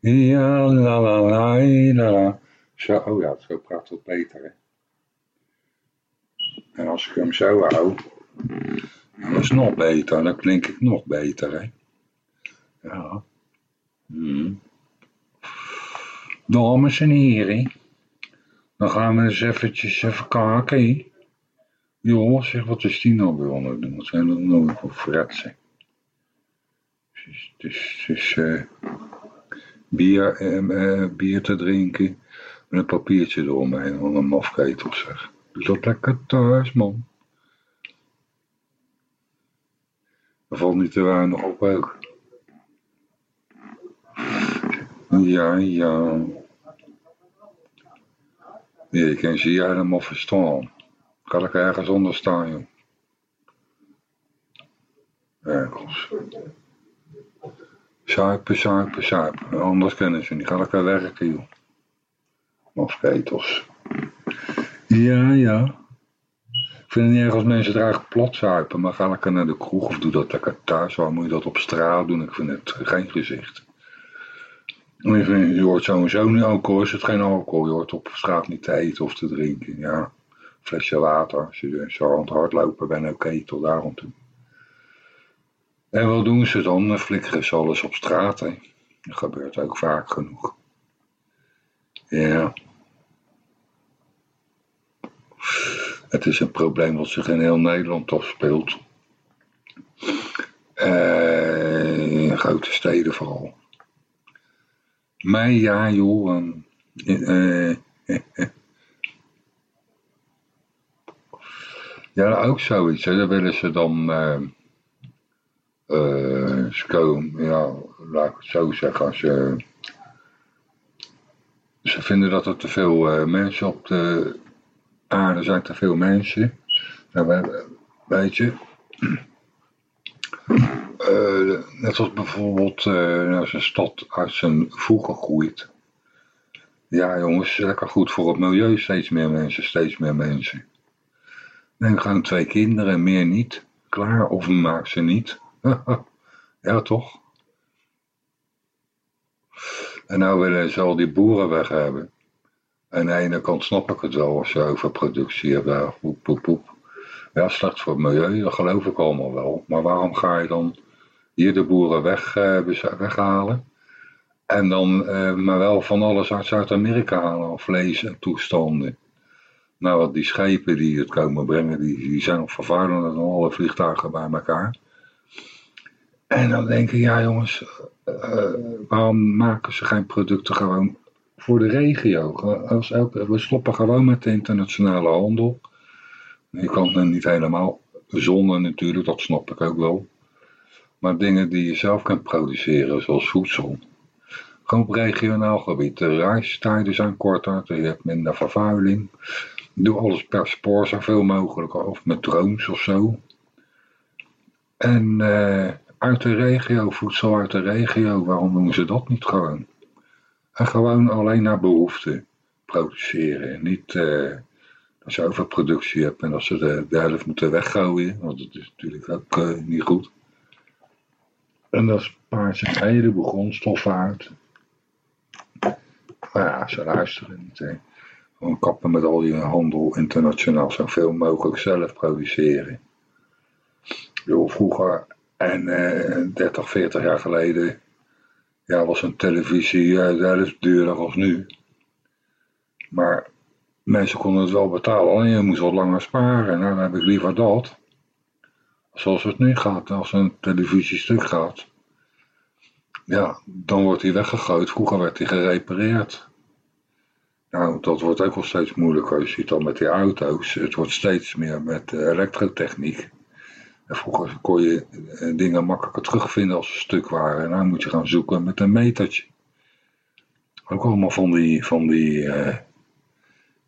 Ja, la la la la la. Zo, oh ja, zo praat wat beter, hè. En als ik hem zo hou, dan is het nog beter. Dan klink ik nog beter, hè. Ja. Hmm. Dames en heren, dan gaan we eens eventjes even kijken. Joh, zeg, wat is die nou weer doen? Wat zijn dat nou voor fretsen? Het is, uh, bier, uh, bier te drinken met een papiertje eromheen, van een mafketel zeg. Dus dat lekker thuis, man. Dat valt niet te weinig op ook. Ja, ja. Nee, kan ze helemaal verstaan. Kan ik ergens onder staan, joh. Ergens. Zuipen, zuipen, zuipen. Anders kennen ze niet. Ga lekker werken, joh. Mafketels. Ja, ja. Ik vind het niet erg als mensen er eigenlijk plat zuipen, maar ga lekker naar de kroeg of doe dat lekker thuis. Waarom moet je dat op straat doen? Ik vind het geen gezicht. Je hoort sowieso niet alcohol, is het geen alcohol. Je hoort op straat niet te eten of te drinken. Ja, flesje water. Als je zo aan het hardlopen bent, oké, tot daar toe. En wat doen ze dan? Dan flikkeren ze alles op straat. Dat gebeurt ook vaak genoeg. Ja. Het is een probleem dat zich in heel Nederland afspeelt. Uh, in grote steden vooral. Maar ja, joh. Uh, ja, ook zoiets. Hè. Dan willen ze dan. Uh, ze ja, laat ik het zo zeggen. Als je, ze vinden dat er te veel mensen op de aarde zijn, te veel mensen. Nou, weet je. Net als bijvoorbeeld uh, als een stad uit zijn voegen groeit. Ja jongens, lekker goed voor het milieu, steeds meer mensen, steeds meer mensen. Neem gewoon twee kinderen, meer niet. Klaar, of maak ze niet. ja toch? En nou willen ze al die boeren weg hebben. Aan de ene kant snap ik het wel als je over productie hebt. poep, poep, poep. Ja, slecht voor het milieu, dat geloof ik allemaal wel. Maar waarom ga je dan hier de boeren weg, uh, weghalen? En dan uh, maar wel van alles uit Zuid-Amerika halen, vlees en toestanden. Nou, die schepen die het komen brengen, die, die zijn nog vervuilender dan alle vliegtuigen bij elkaar. En dan denk ik, ja jongens, uh, waarom maken ze geen producten gewoon voor de regio? Als elke, we stoppen gewoon met de internationale handel. Je kan het niet helemaal zonder natuurlijk, dat snap ik ook wel. Maar dingen die je zelf kunt produceren, zoals voedsel. Gewoon op regionaal gebied. De reistijden zijn korter, je hebt minder vervuiling. Doe alles per spoor zoveel mogelijk, of met drones of zo. En uh, uit de regio, voedsel uit de regio, waarom doen ze dat niet gewoon? En gewoon alleen naar behoefte produceren. Niet uh, als je overproductie hebt en als ze de, de helft moeten weggooien, want dat is natuurlijk ook uh, niet goed. En dat spaart ze een heleboel grondstoffen uit. Maar ja, ze luisteren niet. Hè. Gewoon kappen met al die handel internationaal, zoveel mogelijk zelf produceren. Vroeger en uh, 30, 40 jaar geleden ja, was een televisie de helft duurder als nu. Maar mensen konden het wel betalen, alleen je moest wat langer sparen. Nou, dan heb ik liever dat. Zoals het nu gaat, als een televisie stuk gaat. Ja, dan wordt hij weggegooid. Vroeger werd hij gerepareerd. Nou, dat wordt ook wel steeds moeilijker. Je ziet al met die auto's. Het wordt steeds meer met elektrotechniek. En vroeger kon je eh, dingen makkelijker terugvinden als ze stuk waren. En nou moet je gaan zoeken met een metertje. Ook allemaal van die, van die uh,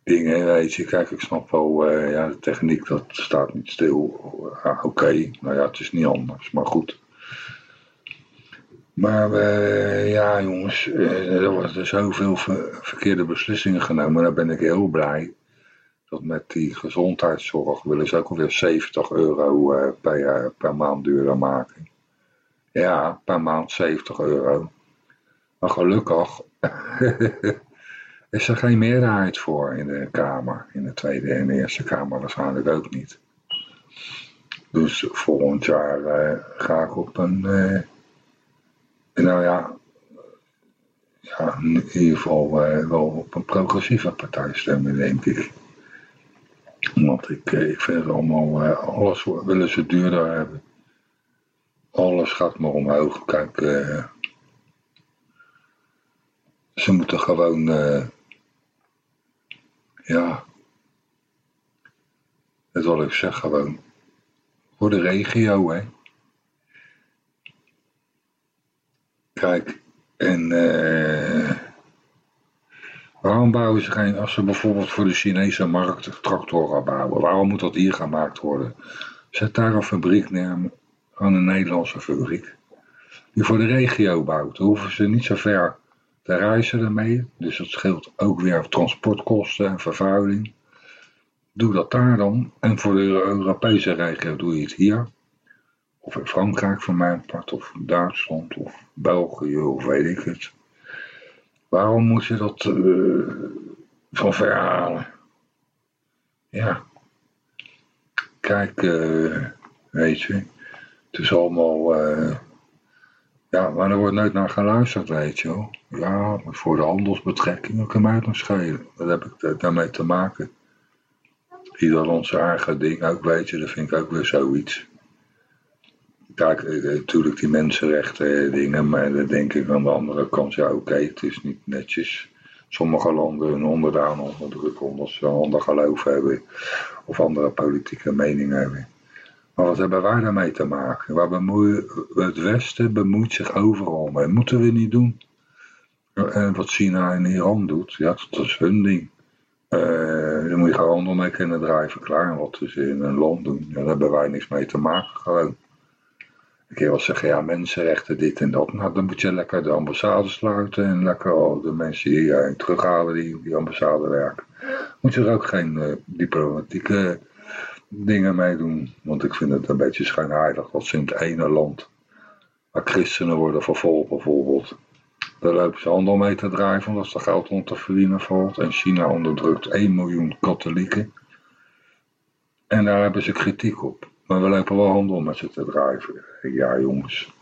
dingen, weet je. Kijk, ik snap wel, ja, de techniek, dat staat niet stil. Uh, Oké, nou ja, het is niet anders, maar goed. Maar uh, ja, jongens, er worden zoveel ver verkeerde beslissingen genomen. Daar ben ik heel blij. Dat met die gezondheidszorg willen ze ook alweer 70 euro per, per maand duurder maken. Ja, per maand 70 euro. Maar gelukkig is er geen meerderheid voor in de Kamer. In de Tweede en de Eerste Kamer waarschijnlijk ook niet. Dus volgend jaar uh, ga ik op een... Nou ja... Ja, in ieder geval uh, wel op een progressieve partij stemmen, denk ik. Want ik, ik vind het allemaal... alles willen ze duurder hebben. Alles gaat maar omhoog. Kijk... ze moeten gewoon ja, dat wil ik zeg gewoon. Voor de regio, hè. Kijk, en uh, waarom bouwen ze geen, als ze bijvoorbeeld voor de Chinese markt tractoren bouwen, waarom moet dat hier gemaakt worden? Zet daar een fabriek neer, gewoon een Nederlandse fabriek, die voor de regio bouwt. Dan hoeven ze niet zo ver te reizen ermee. Dus dat scheelt ook weer transportkosten en vervuiling. doe dat daar dan. En voor de Europese regio doe je het hier. Of in Frankrijk voor mijn part, of Duitsland, of België, of weet ik het. Waarom moet je dat uh, van ver halen? Ja. Kijk, uh, weet je, het is allemaal... Uh, ja, maar er wordt nooit naar geluisterd, weet je wel. Ja, voor de handelsbetrekkingen kan mij het nog schelen. Wat heb ik daarmee te maken? Ieder onze eigen ding ook, weet je, dat vind ik ook weer zoiets. Kijk, eh, natuurlijk die mensenrechten dingen, maar dan denk ik aan de andere kant, ja oké, het is niet netjes. Sommige landen hun onderdaan onderdrukken omdat ze ander geloof hebben of andere politieke meningen hebben. Maar wat hebben wij daarmee te maken? Waar bemoeien, het Westen bemoeit zich overal mee. Moeten we niet doen. En wat China en Iran doet, ja, dat is hun ding. Uh, daar moet je gewoon handel mee kunnen drijven, klaar. Wat ze in een land doen, daar hebben wij niks mee te maken gewoon. Ik kan wel zeggen, ja, mensenrechten, dit en dat. Nou, dan moet je lekker de ambassade sluiten en lekker al de mensen hier terughalen die die ambassade werken. Moet je er ook geen uh, diplomatieke dingen mee doen. Want ik vind het een beetje schijnheilig dat ze in het ene land waar christenen worden vervolgd bijvoorbeeld. Daar lopen ze handel mee te drijven omdat er geld om te verdienen valt. En China onderdrukt 1 miljoen katholieken. En daar hebben ze kritiek op. Maar we lopen wel handel met ze te drijven. Ja jongens,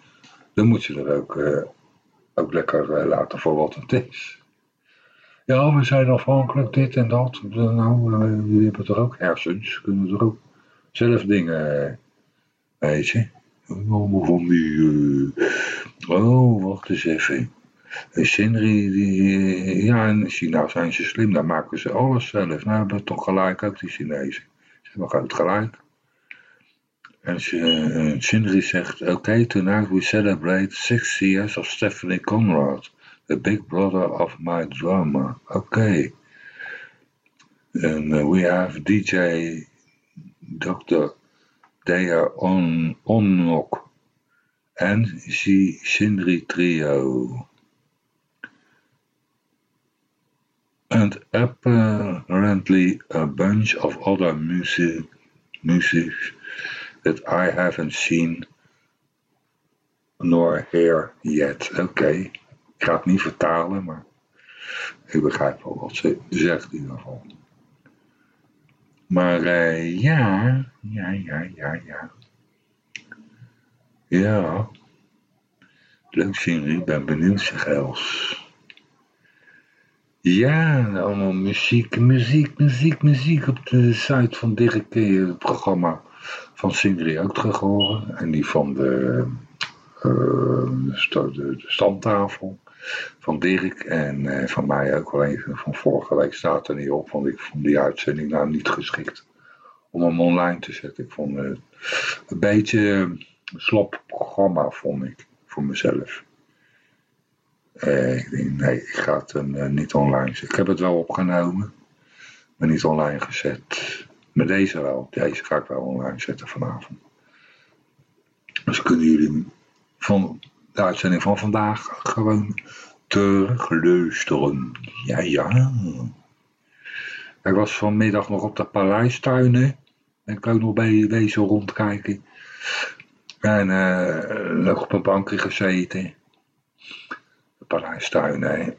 dan moet je er ook, uh, ook lekker uh, laten voor wat het is. Ja, we zijn afhankelijk dit en dat. Nou, uh, jullie hebben toch ook hersens. Kunnen er ook zelf dingen, weet je. Allemaal van die, oh, wacht eens even. Sindri, die, ja, in China zijn ze slim, daar maken ze alles zelf. Nou, hebben toch gelijk ook die Chinezen. Ze hebben groot gelijk. En Sindri zegt, okay, tonight we celebrate six years of Stephanie Conrad, the big brother of my drama. Okay. And uh, we have DJ Dr. Dea On Onnok and the Sindri Trio. And apparently a bunch of other music, music that I haven't seen nor hear yet. Oké, ik ga het niet vertalen, maar ik begrijp wel wat ze zegt in ieder geval. Maar uh, ja, ja, ja, ja, ja. Ja. Leuk zien, ik ben benieuwd, zeg Els. Ja, allemaal muziek, muziek, muziek, muziek op de site van Dirk, het programma van Sindri ook terug horen. En die van de, uh, de, de, stamtafel van Dirk. En uh, van mij ook wel even van vorige week staat er niet op. Want ik vond die uitzending nou niet geschikt om hem online te zetten. Ik vond het een beetje een slap programma, vond ik, voor mezelf. Uh, ik denk, nee, ik ga het niet online zetten. Ik heb het wel opgenomen, maar niet online gezet. Met deze wel. Deze ga ik wel online zetten vanavond. Dus kunnen jullie van de uitzending van vandaag gewoon terugluisteren. Ja, ja. Ik was vanmiddag nog op de paleistuinen. En ik ook nog bij wezen rondkijken. En uh, nog op een bankje gezeten. De paleistuinen.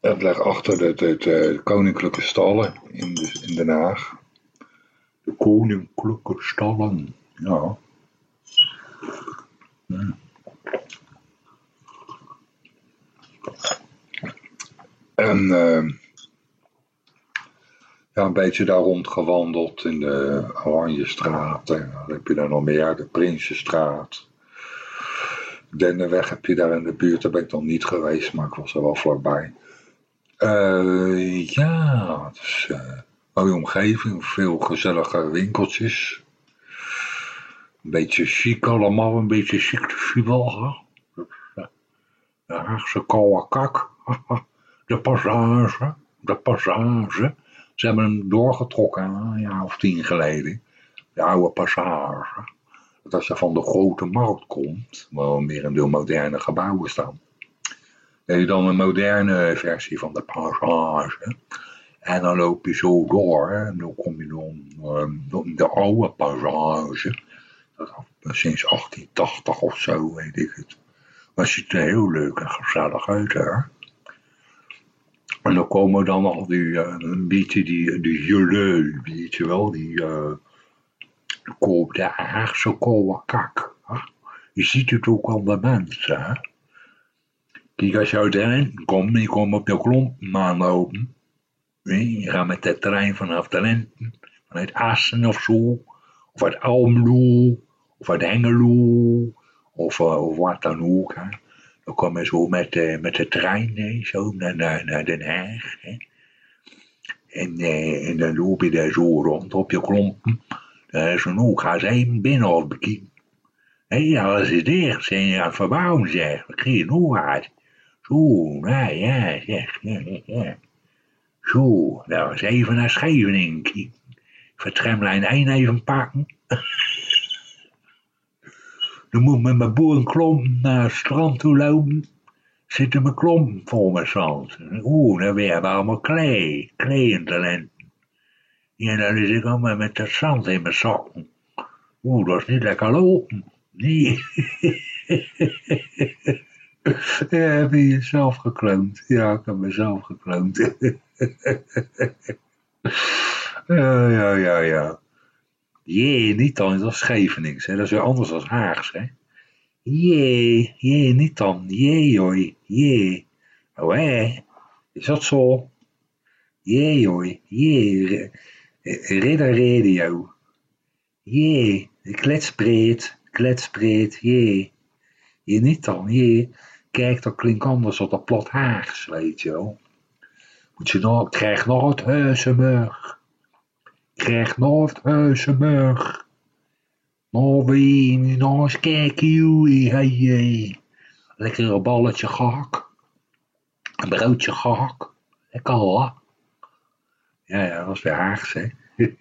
Het ligt achter de, de, de, koninklijke stallen in, in Den Haag. De koninklijke stallen. Ja. En uh, ja, een beetje daar rondgewandeld in de Oranjestraat. En dan heb je daar nog meer, de Prinsenstraat. Dennenweg heb je daar in de buurt, daar ben ik nog niet geweest, maar ik was er wel vlakbij. Uh, ja, dus uh, mooie omgeving, veel gezellige winkeltjes. Een beetje chic allemaal, een beetje chic de fibel. De Haagse koude kak. De passage, de passage. Ze hebben hem doorgetrokken een jaar of tien geleden. De oude passage. Dat als je van de grote markt komt, waar meer een deel moderne gebouwen staan. Dat je dan een moderne versie van de passage. En dan loop je zo door en dan kom je dan in de oude passage. Dat sinds 1880 of zo, weet ik het. Maar ziet er heel leuk en gezellig uit, hè. En dan komen dan al die, uh, beetje die, die jullie, weet je wel, die, uh, de Haagse kak. Je ziet het ook aan de mensen, hè. Kijk, als je uit de komt je komt op je klomp je gaat met de trein vanaf de Lenten, vanuit Assen of zo, of uit Almelo, of uit Hengelo, of, of wat dan ook. Dan kom je zo met, de trein zo naar, naar, naar Den Haag. Hè. En, dan loop je daar zo rond op je klompen. Dan is een ook, even binnen of bekijken. Hé, alles is dicht, zijn je aan het verbouwen, zeg. Dan je nog uit. Zo, nou ja, zeg. Ja, ja. Zo, nou eens even naar Scheveningen. Voor tramlijn 1 even pakken. Dan moet met mijn boerenklomp naar het strand toe lopen. Zitten mijn klomp vol met zand. Oeh, dan weer allemaal klei, klei en talenten. Ja, dan is ik allemaal met dat zand in mijn sokken. Oeh, dat is niet lekker lopen. Nee. Ja, heb je jezelf gekloond? Ja, ik heb mezelf gekloond. ja, ja, ja, ja. Jee, niet dan, dat is Schevenings, hè. dat is weer anders dan Haags. Hè. Jee, jee, niet dan, jee hoi, jee. Oh hé, is dat zo? Jee hoi, jee, Ridder Radio. Jee, kletspreet, kletspreet, jee. Je niet dan, jee. Kijk, dat klinkt anders dan dat plat Haags, weet je wel. Moet je nog, krijg nog het Huizenburg. Krijg nog het Huizenburg. Wie, nog eens kijken, jullie, hey. Lekker een balletje gehak. Een broodje gehak. Lekker hoor. Ja, ja, dat was weer Haags, hè.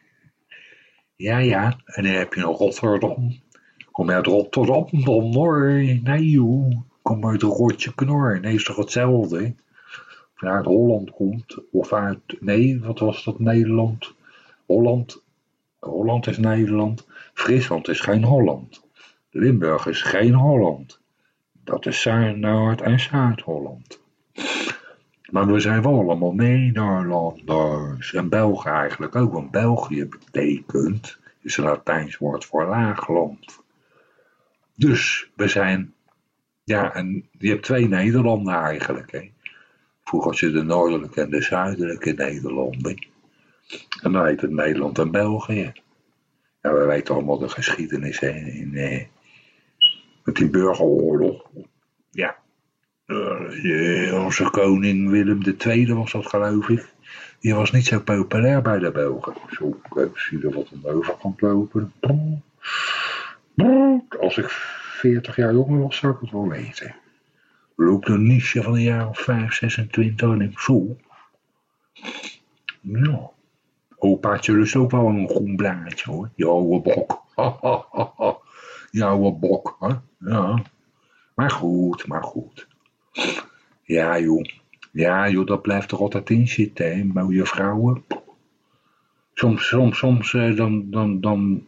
ja, ja, en dan heb je nog Rotterdam. Kom uit Rotterdam dan, hoor? Nee, joh. Kom uit Rotje Knor. Nee, is toch hetzelfde? Uit Holland komt, of uit, nee, wat was dat, Nederland? Holland, Holland is Nederland. Friesland is geen Holland. Limburg is geen Holland. Dat is Noord en Zuid-Holland. Maar we zijn wel allemaal Nederlanders. En België eigenlijk ook, want België betekent, is een Latijns woord voor laagland. Dus we zijn, ja, en je hebt twee Nederlanden eigenlijk. Hè. Vroeger had je de noordelijke en de zuidelijke Nederlanden. En dan heet het Nederland en België. Ja, we weten allemaal de geschiedenis in, eh, met die burgeroorlog. Ja, uh, onze koning Willem II was dat geloof ik. Die was niet zo populair bij de Belgen. Zo, ik zie er wat aan overkant lopen. Als ik 40 jaar jonger was, zou ik het wel weten. Loopt een niche van een jaar of 5, 26 en ik zo. Ja. Opaatje lust ook wel een groen blaadje hoor. Je oude bok. Oude bok. Hè? Ja. Maar goed, maar goed. Ja joh. Ja joh, dat blijft er altijd in zitten. Mooie vrouwen. Soms, soms, soms eh, dan, dan, dan.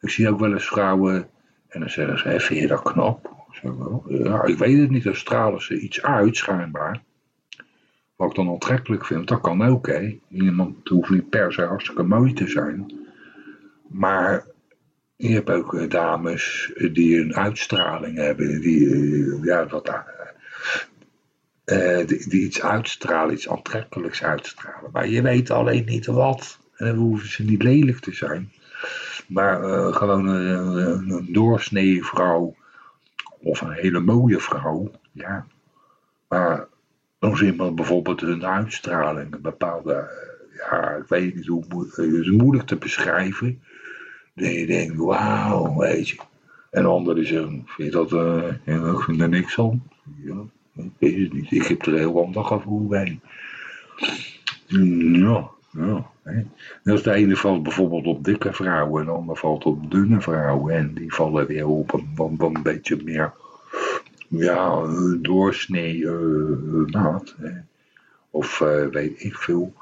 Ik zie ook wel eens vrouwen en dan zeggen ze, vind je dat knap? Ja, ik weet het niet, dan stralen ze iets uit schijnbaar. Wat ik dan aantrekkelijk vind, dat kan ook, hè. Iemand hoeft niet per se hartstikke mooi te zijn. Maar je hebt ook eh, dames die een uitstraling hebben, die, eh, ja, wat, die, iets uitstralen, iets aantrekkelijks uitstralen. Maar je weet alleen niet wat. En dan hoeven ze niet lelijk te zijn. Maar gewoon een, een doorsnee vrouw of een hele mooie vrouw, ja. Maar als iemand bijvoorbeeld een uitstraling, een bepaalde, ja, ik weet niet hoe, het is moeilijk te beschrijven. Dat je denkt, wauw, weet je. En anderen zeggen, vind je dat, uh, ik vind er niks aan. Ja, ik weet het niet. Ik heb er een heel ander gevoel bij. Ja. Ja, hè. Dus de ene valt bijvoorbeeld op dikke vrouwen en de ander valt op dunne vrouwen. En die vallen weer op een, een, een beetje meer ja, doorsnee uh. Hè. Of uh, weet ik veel.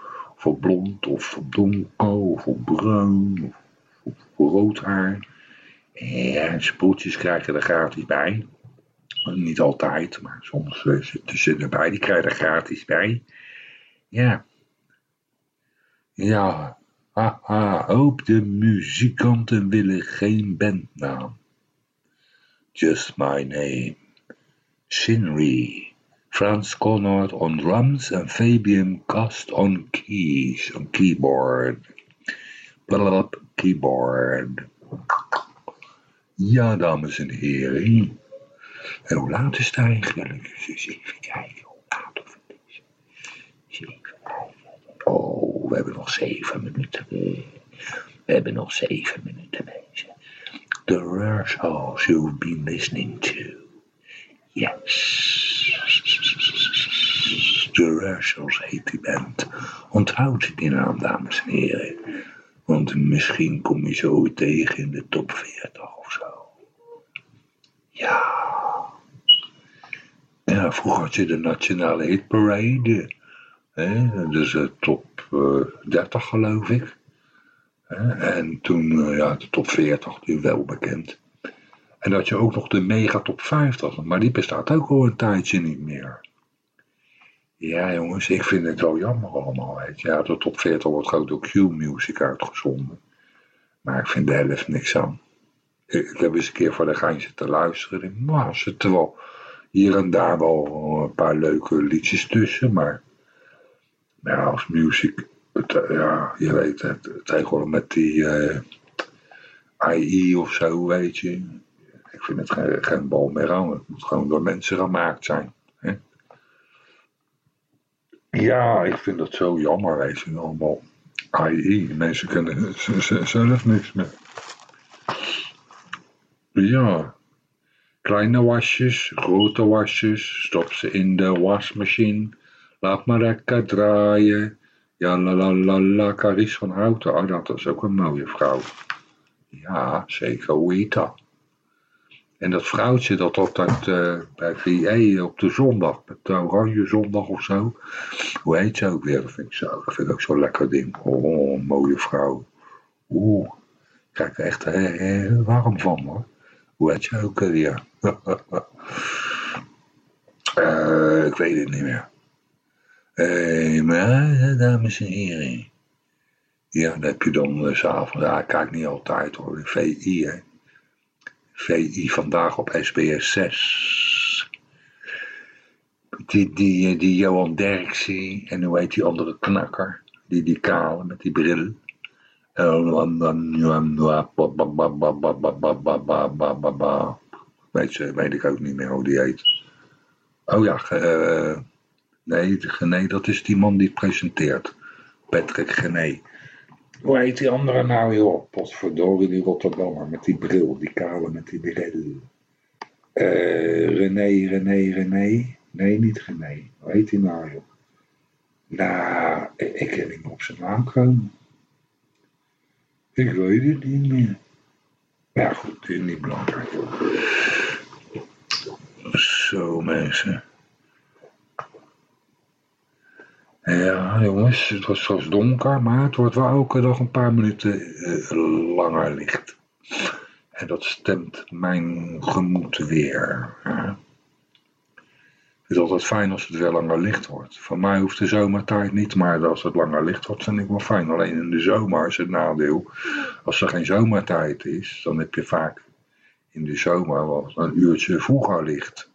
Of blond of voor donker of bruin of rood haar. En spoeltjes krijg je er gratis bij. Niet altijd, maar soms eh, zitten ze erbij. Die krijg je er gratis bij. Ja. Ja. Haha, ook de muzikanten willen geen bandnaam. Just my name. Shinri. Frans Connard on drums en Fabian Kast on keys, on keyboard. Blablabla, keyboard. Ja, dames en heren. En hoe laat is het eigenlijk? Even kijken, hoe laat of het is. Zeven. Oh, we hebben nog zeven minuten. We hebben nog zeven minuten, mensen. The rehearsals you've been listening to. Yes. The rehearsals heet die band. Onthoud die naam, dames en heren. Want misschien kom je zo tegen in de top 40 of zo. Ja. Ja, vroeger had je de Nationale Hitparade. Hè? Dus uh, top uh, 30 geloof ik. En toen, uh, ja, de top 40, die wel bekend. En dat je ook nog de Mega Top 50, maar die bestaat ook al een tijdje niet meer. Ja, jongens, ik vind het wel jammer allemaal. Weet. Ja, de top 40 wordt gewoon door Q-Music uitgezonden. Maar ik vind de helft niks aan. Ik, heb eens een keer voor de gein zitten luisteren. Maar er zitten wel hier en daar wel een paar leuke liedjes tussen. Maar ja, als muziek, het, ja, je weet het, tegenwoordig met die uh, IE of zo, weet je. Ik vind het geen, geen bal meer aan. Het moet gewoon door mensen gemaakt zijn. Hè? Ja, ik vind dat zo jammer, weet je. Allemaal IE. Mensen kunnen zelf niks meer. Ja. Kleine wasjes, grote wasjes. Stop ze in de wasmachine. Laat maar lekker draaien. Ja, la la la la. Van Houten. Oh, dat is ook een mooie vrouw. Ja, zeker. Hoe heet dat? En dat vrouwtje dat altijd uh, bij VE op de zondag, met de oranje zondag of zo. Hoe heet ze ook weer? Dat vind ik, zo, vind ook zo'n lekker ding. Oh, mooie vrouw. Oeh, krijg er echt heel warm van hoor. Hoe heet je ook weer? ik weet het niet meer. Uh, maar, dames en heren. Ja, dan heb je dan uh. Ja, ik kijk niet altijd hoor. VI. VI vandaag op SBS 6. Die, die, die Johan Derksen en hoe heet die andere knakker? Die, die kale met die bril. Weet, ze, weet ik ook niet meer hoe die heet. Oh ja, uh, nee, Gené, dat is die man die het presenteert. Patrick Gené. Hoe heet die andere nou, joh? Potverdorie, die Rotterdammer met die bril, die kale met die bril. Uh, René, René, René. Nee, niet René. Hoe heet die nou, joh? Nou, ik, kan niet meer op zijn naam komen. Ik weet het niet meer. Ja, goed, dit is niet belangrijk. Zo, mensen. Ja, jongens, het was straks donker, maar het wordt wel elke dag een paar minuten uh, langer licht. En dat stemt mijn gemoed weer. Het is altijd fijn als het weer langer licht wordt. Van mij hoeft de zomertijd niet, maar als het langer licht wordt, vind ik wel fijn. Alleen in de zomer is het nadeel. Als er geen zomertijd is, dan heb je vaak in de zomer wel een uurtje vroeger licht.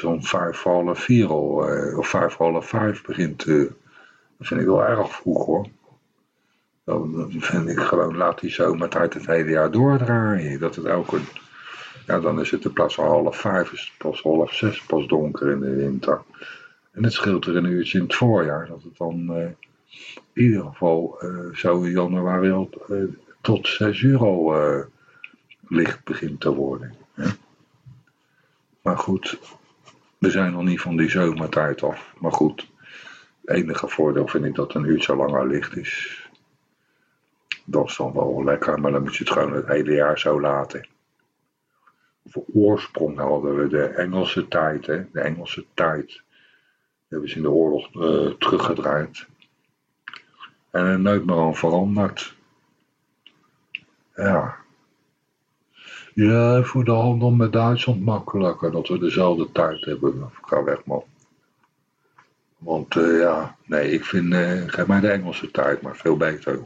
Zo'n vijf half al, of half vijf begint. Uh, dat vind ik wel erg vroeg hoor. Dan vind ik gewoon, laat die zomertijd het hele jaar doordraaien. Dat het elke ja, dan is het in plaats van half vijf, is het pas half zes, pas donker in de winter. En het scheelt er een uurtje in het voorjaar, dat het dan uh, in ieder geval uh, zo in januari al, uh, tot zes uur al licht begint te worden. Hè? Maar goed, we zijn nog niet van die zomertijd af. Maar goed, het enige voordeel vind ik dat een uurtje langer licht is. Dat is dan wel lekker, maar dan moet je het gewoon het hele jaar zo laten voor oorsprong hadden we de Engelse tijd, hè, de Engelse tijd. hebben ze in de oorlog uh, teruggedraaid. En er nooit meer aan veranderd. Ja. Ja, voor de handel met Duitsland makkelijker. Dat we dezelfde tijd hebben. Ga weg, man. Want uh, ja, nee, ik vind, uh, geef de Engelse tijd maar veel beter.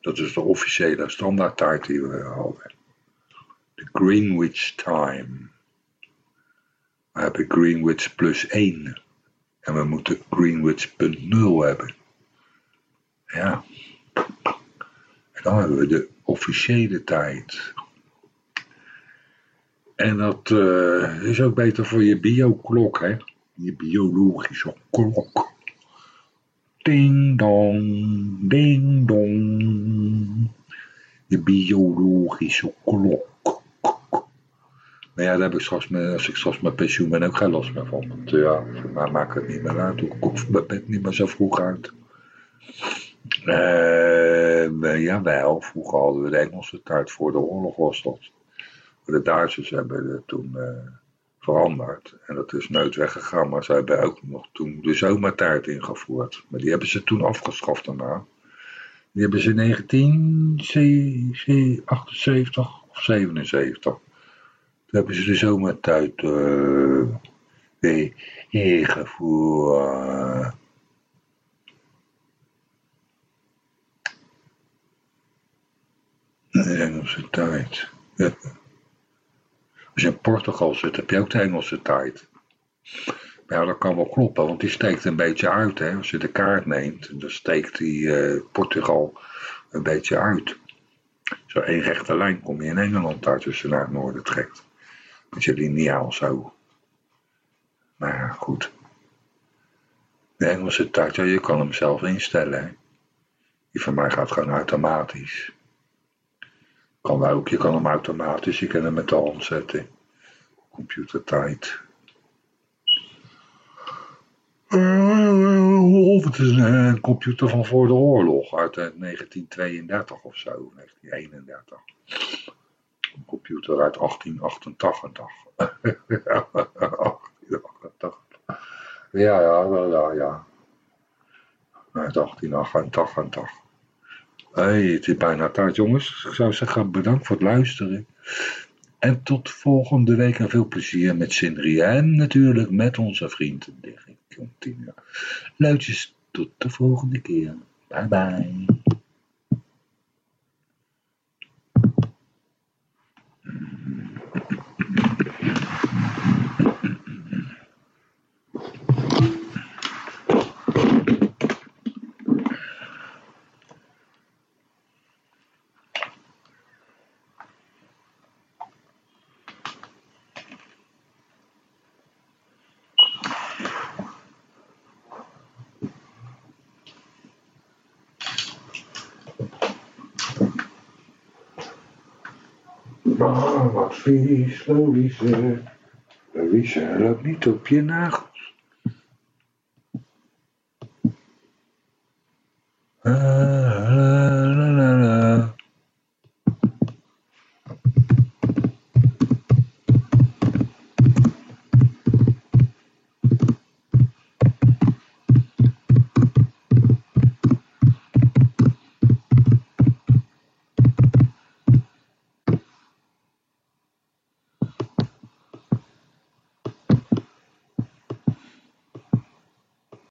Dat is de officiële standaardtijd die we hadden. De Greenwich Time. We hebben Greenwich plus 1. En we moeten Greenwich punt 0 hebben. Ja. En dan hebben we de officiële tijd. En dat uh, is ook beter voor je bioklok, hè? Je biologische klok. Ding dong, ding dong. Je biologische klok. Maar ja, daar heb ik straks met, als ik straks met pensioen ben ook geen last meer van. Want ja, voor mij maakt het niet meer uit. Ik kom mijn bed niet meer zo vroeg uit. Uh, jawel, vroeger hadden we de Engelse tijd voor de oorlog was dat. De Duitsers hebben het toen uh, veranderd. En dat is nooit weggegaan. Maar ze hebben ook nog toen de zomertijd ingevoerd. Maar die hebben ze toen afgeschaft daarna. Die hebben ze in 1978 of 77. Toen hebben ze de zomertijd uh, weer ingevoerd. De Engelse tijd. Ja. Je in Portugal zit, heb je ook de Engelse tijd. Ja, dat kan wel kloppen, want die steekt een beetje uit. Hè? Als je de kaart neemt, dan steekt die uh, Portugal een beetje uit. Zo één rechte lijn kom je in Engeland als je naar het noorden trekt. Met je lineaal zo. Maar goed. De Engelse tijd, ja, je kan hem zelf instellen. Die van mij gaat gewoon automatisch. Kan ook, je kan hem automatisch, je kan hem met de hand zetten. Computertijd. Of het is een computer van voor de oorlog, uit 1932 of zo, 1931. Een computer uit 1888. 1888. Ja, ja, ja, ja. Uit 1888. Hey, het is bijna tijd jongens. Ik zou zeggen bedankt voor het luisteren. En tot volgende week en veel plezier met Sindri en natuurlijk met onze vriend. Luidjes, tot de volgende keer. Bye bye. Vies, Louise. Louise, loop niet op je nagels.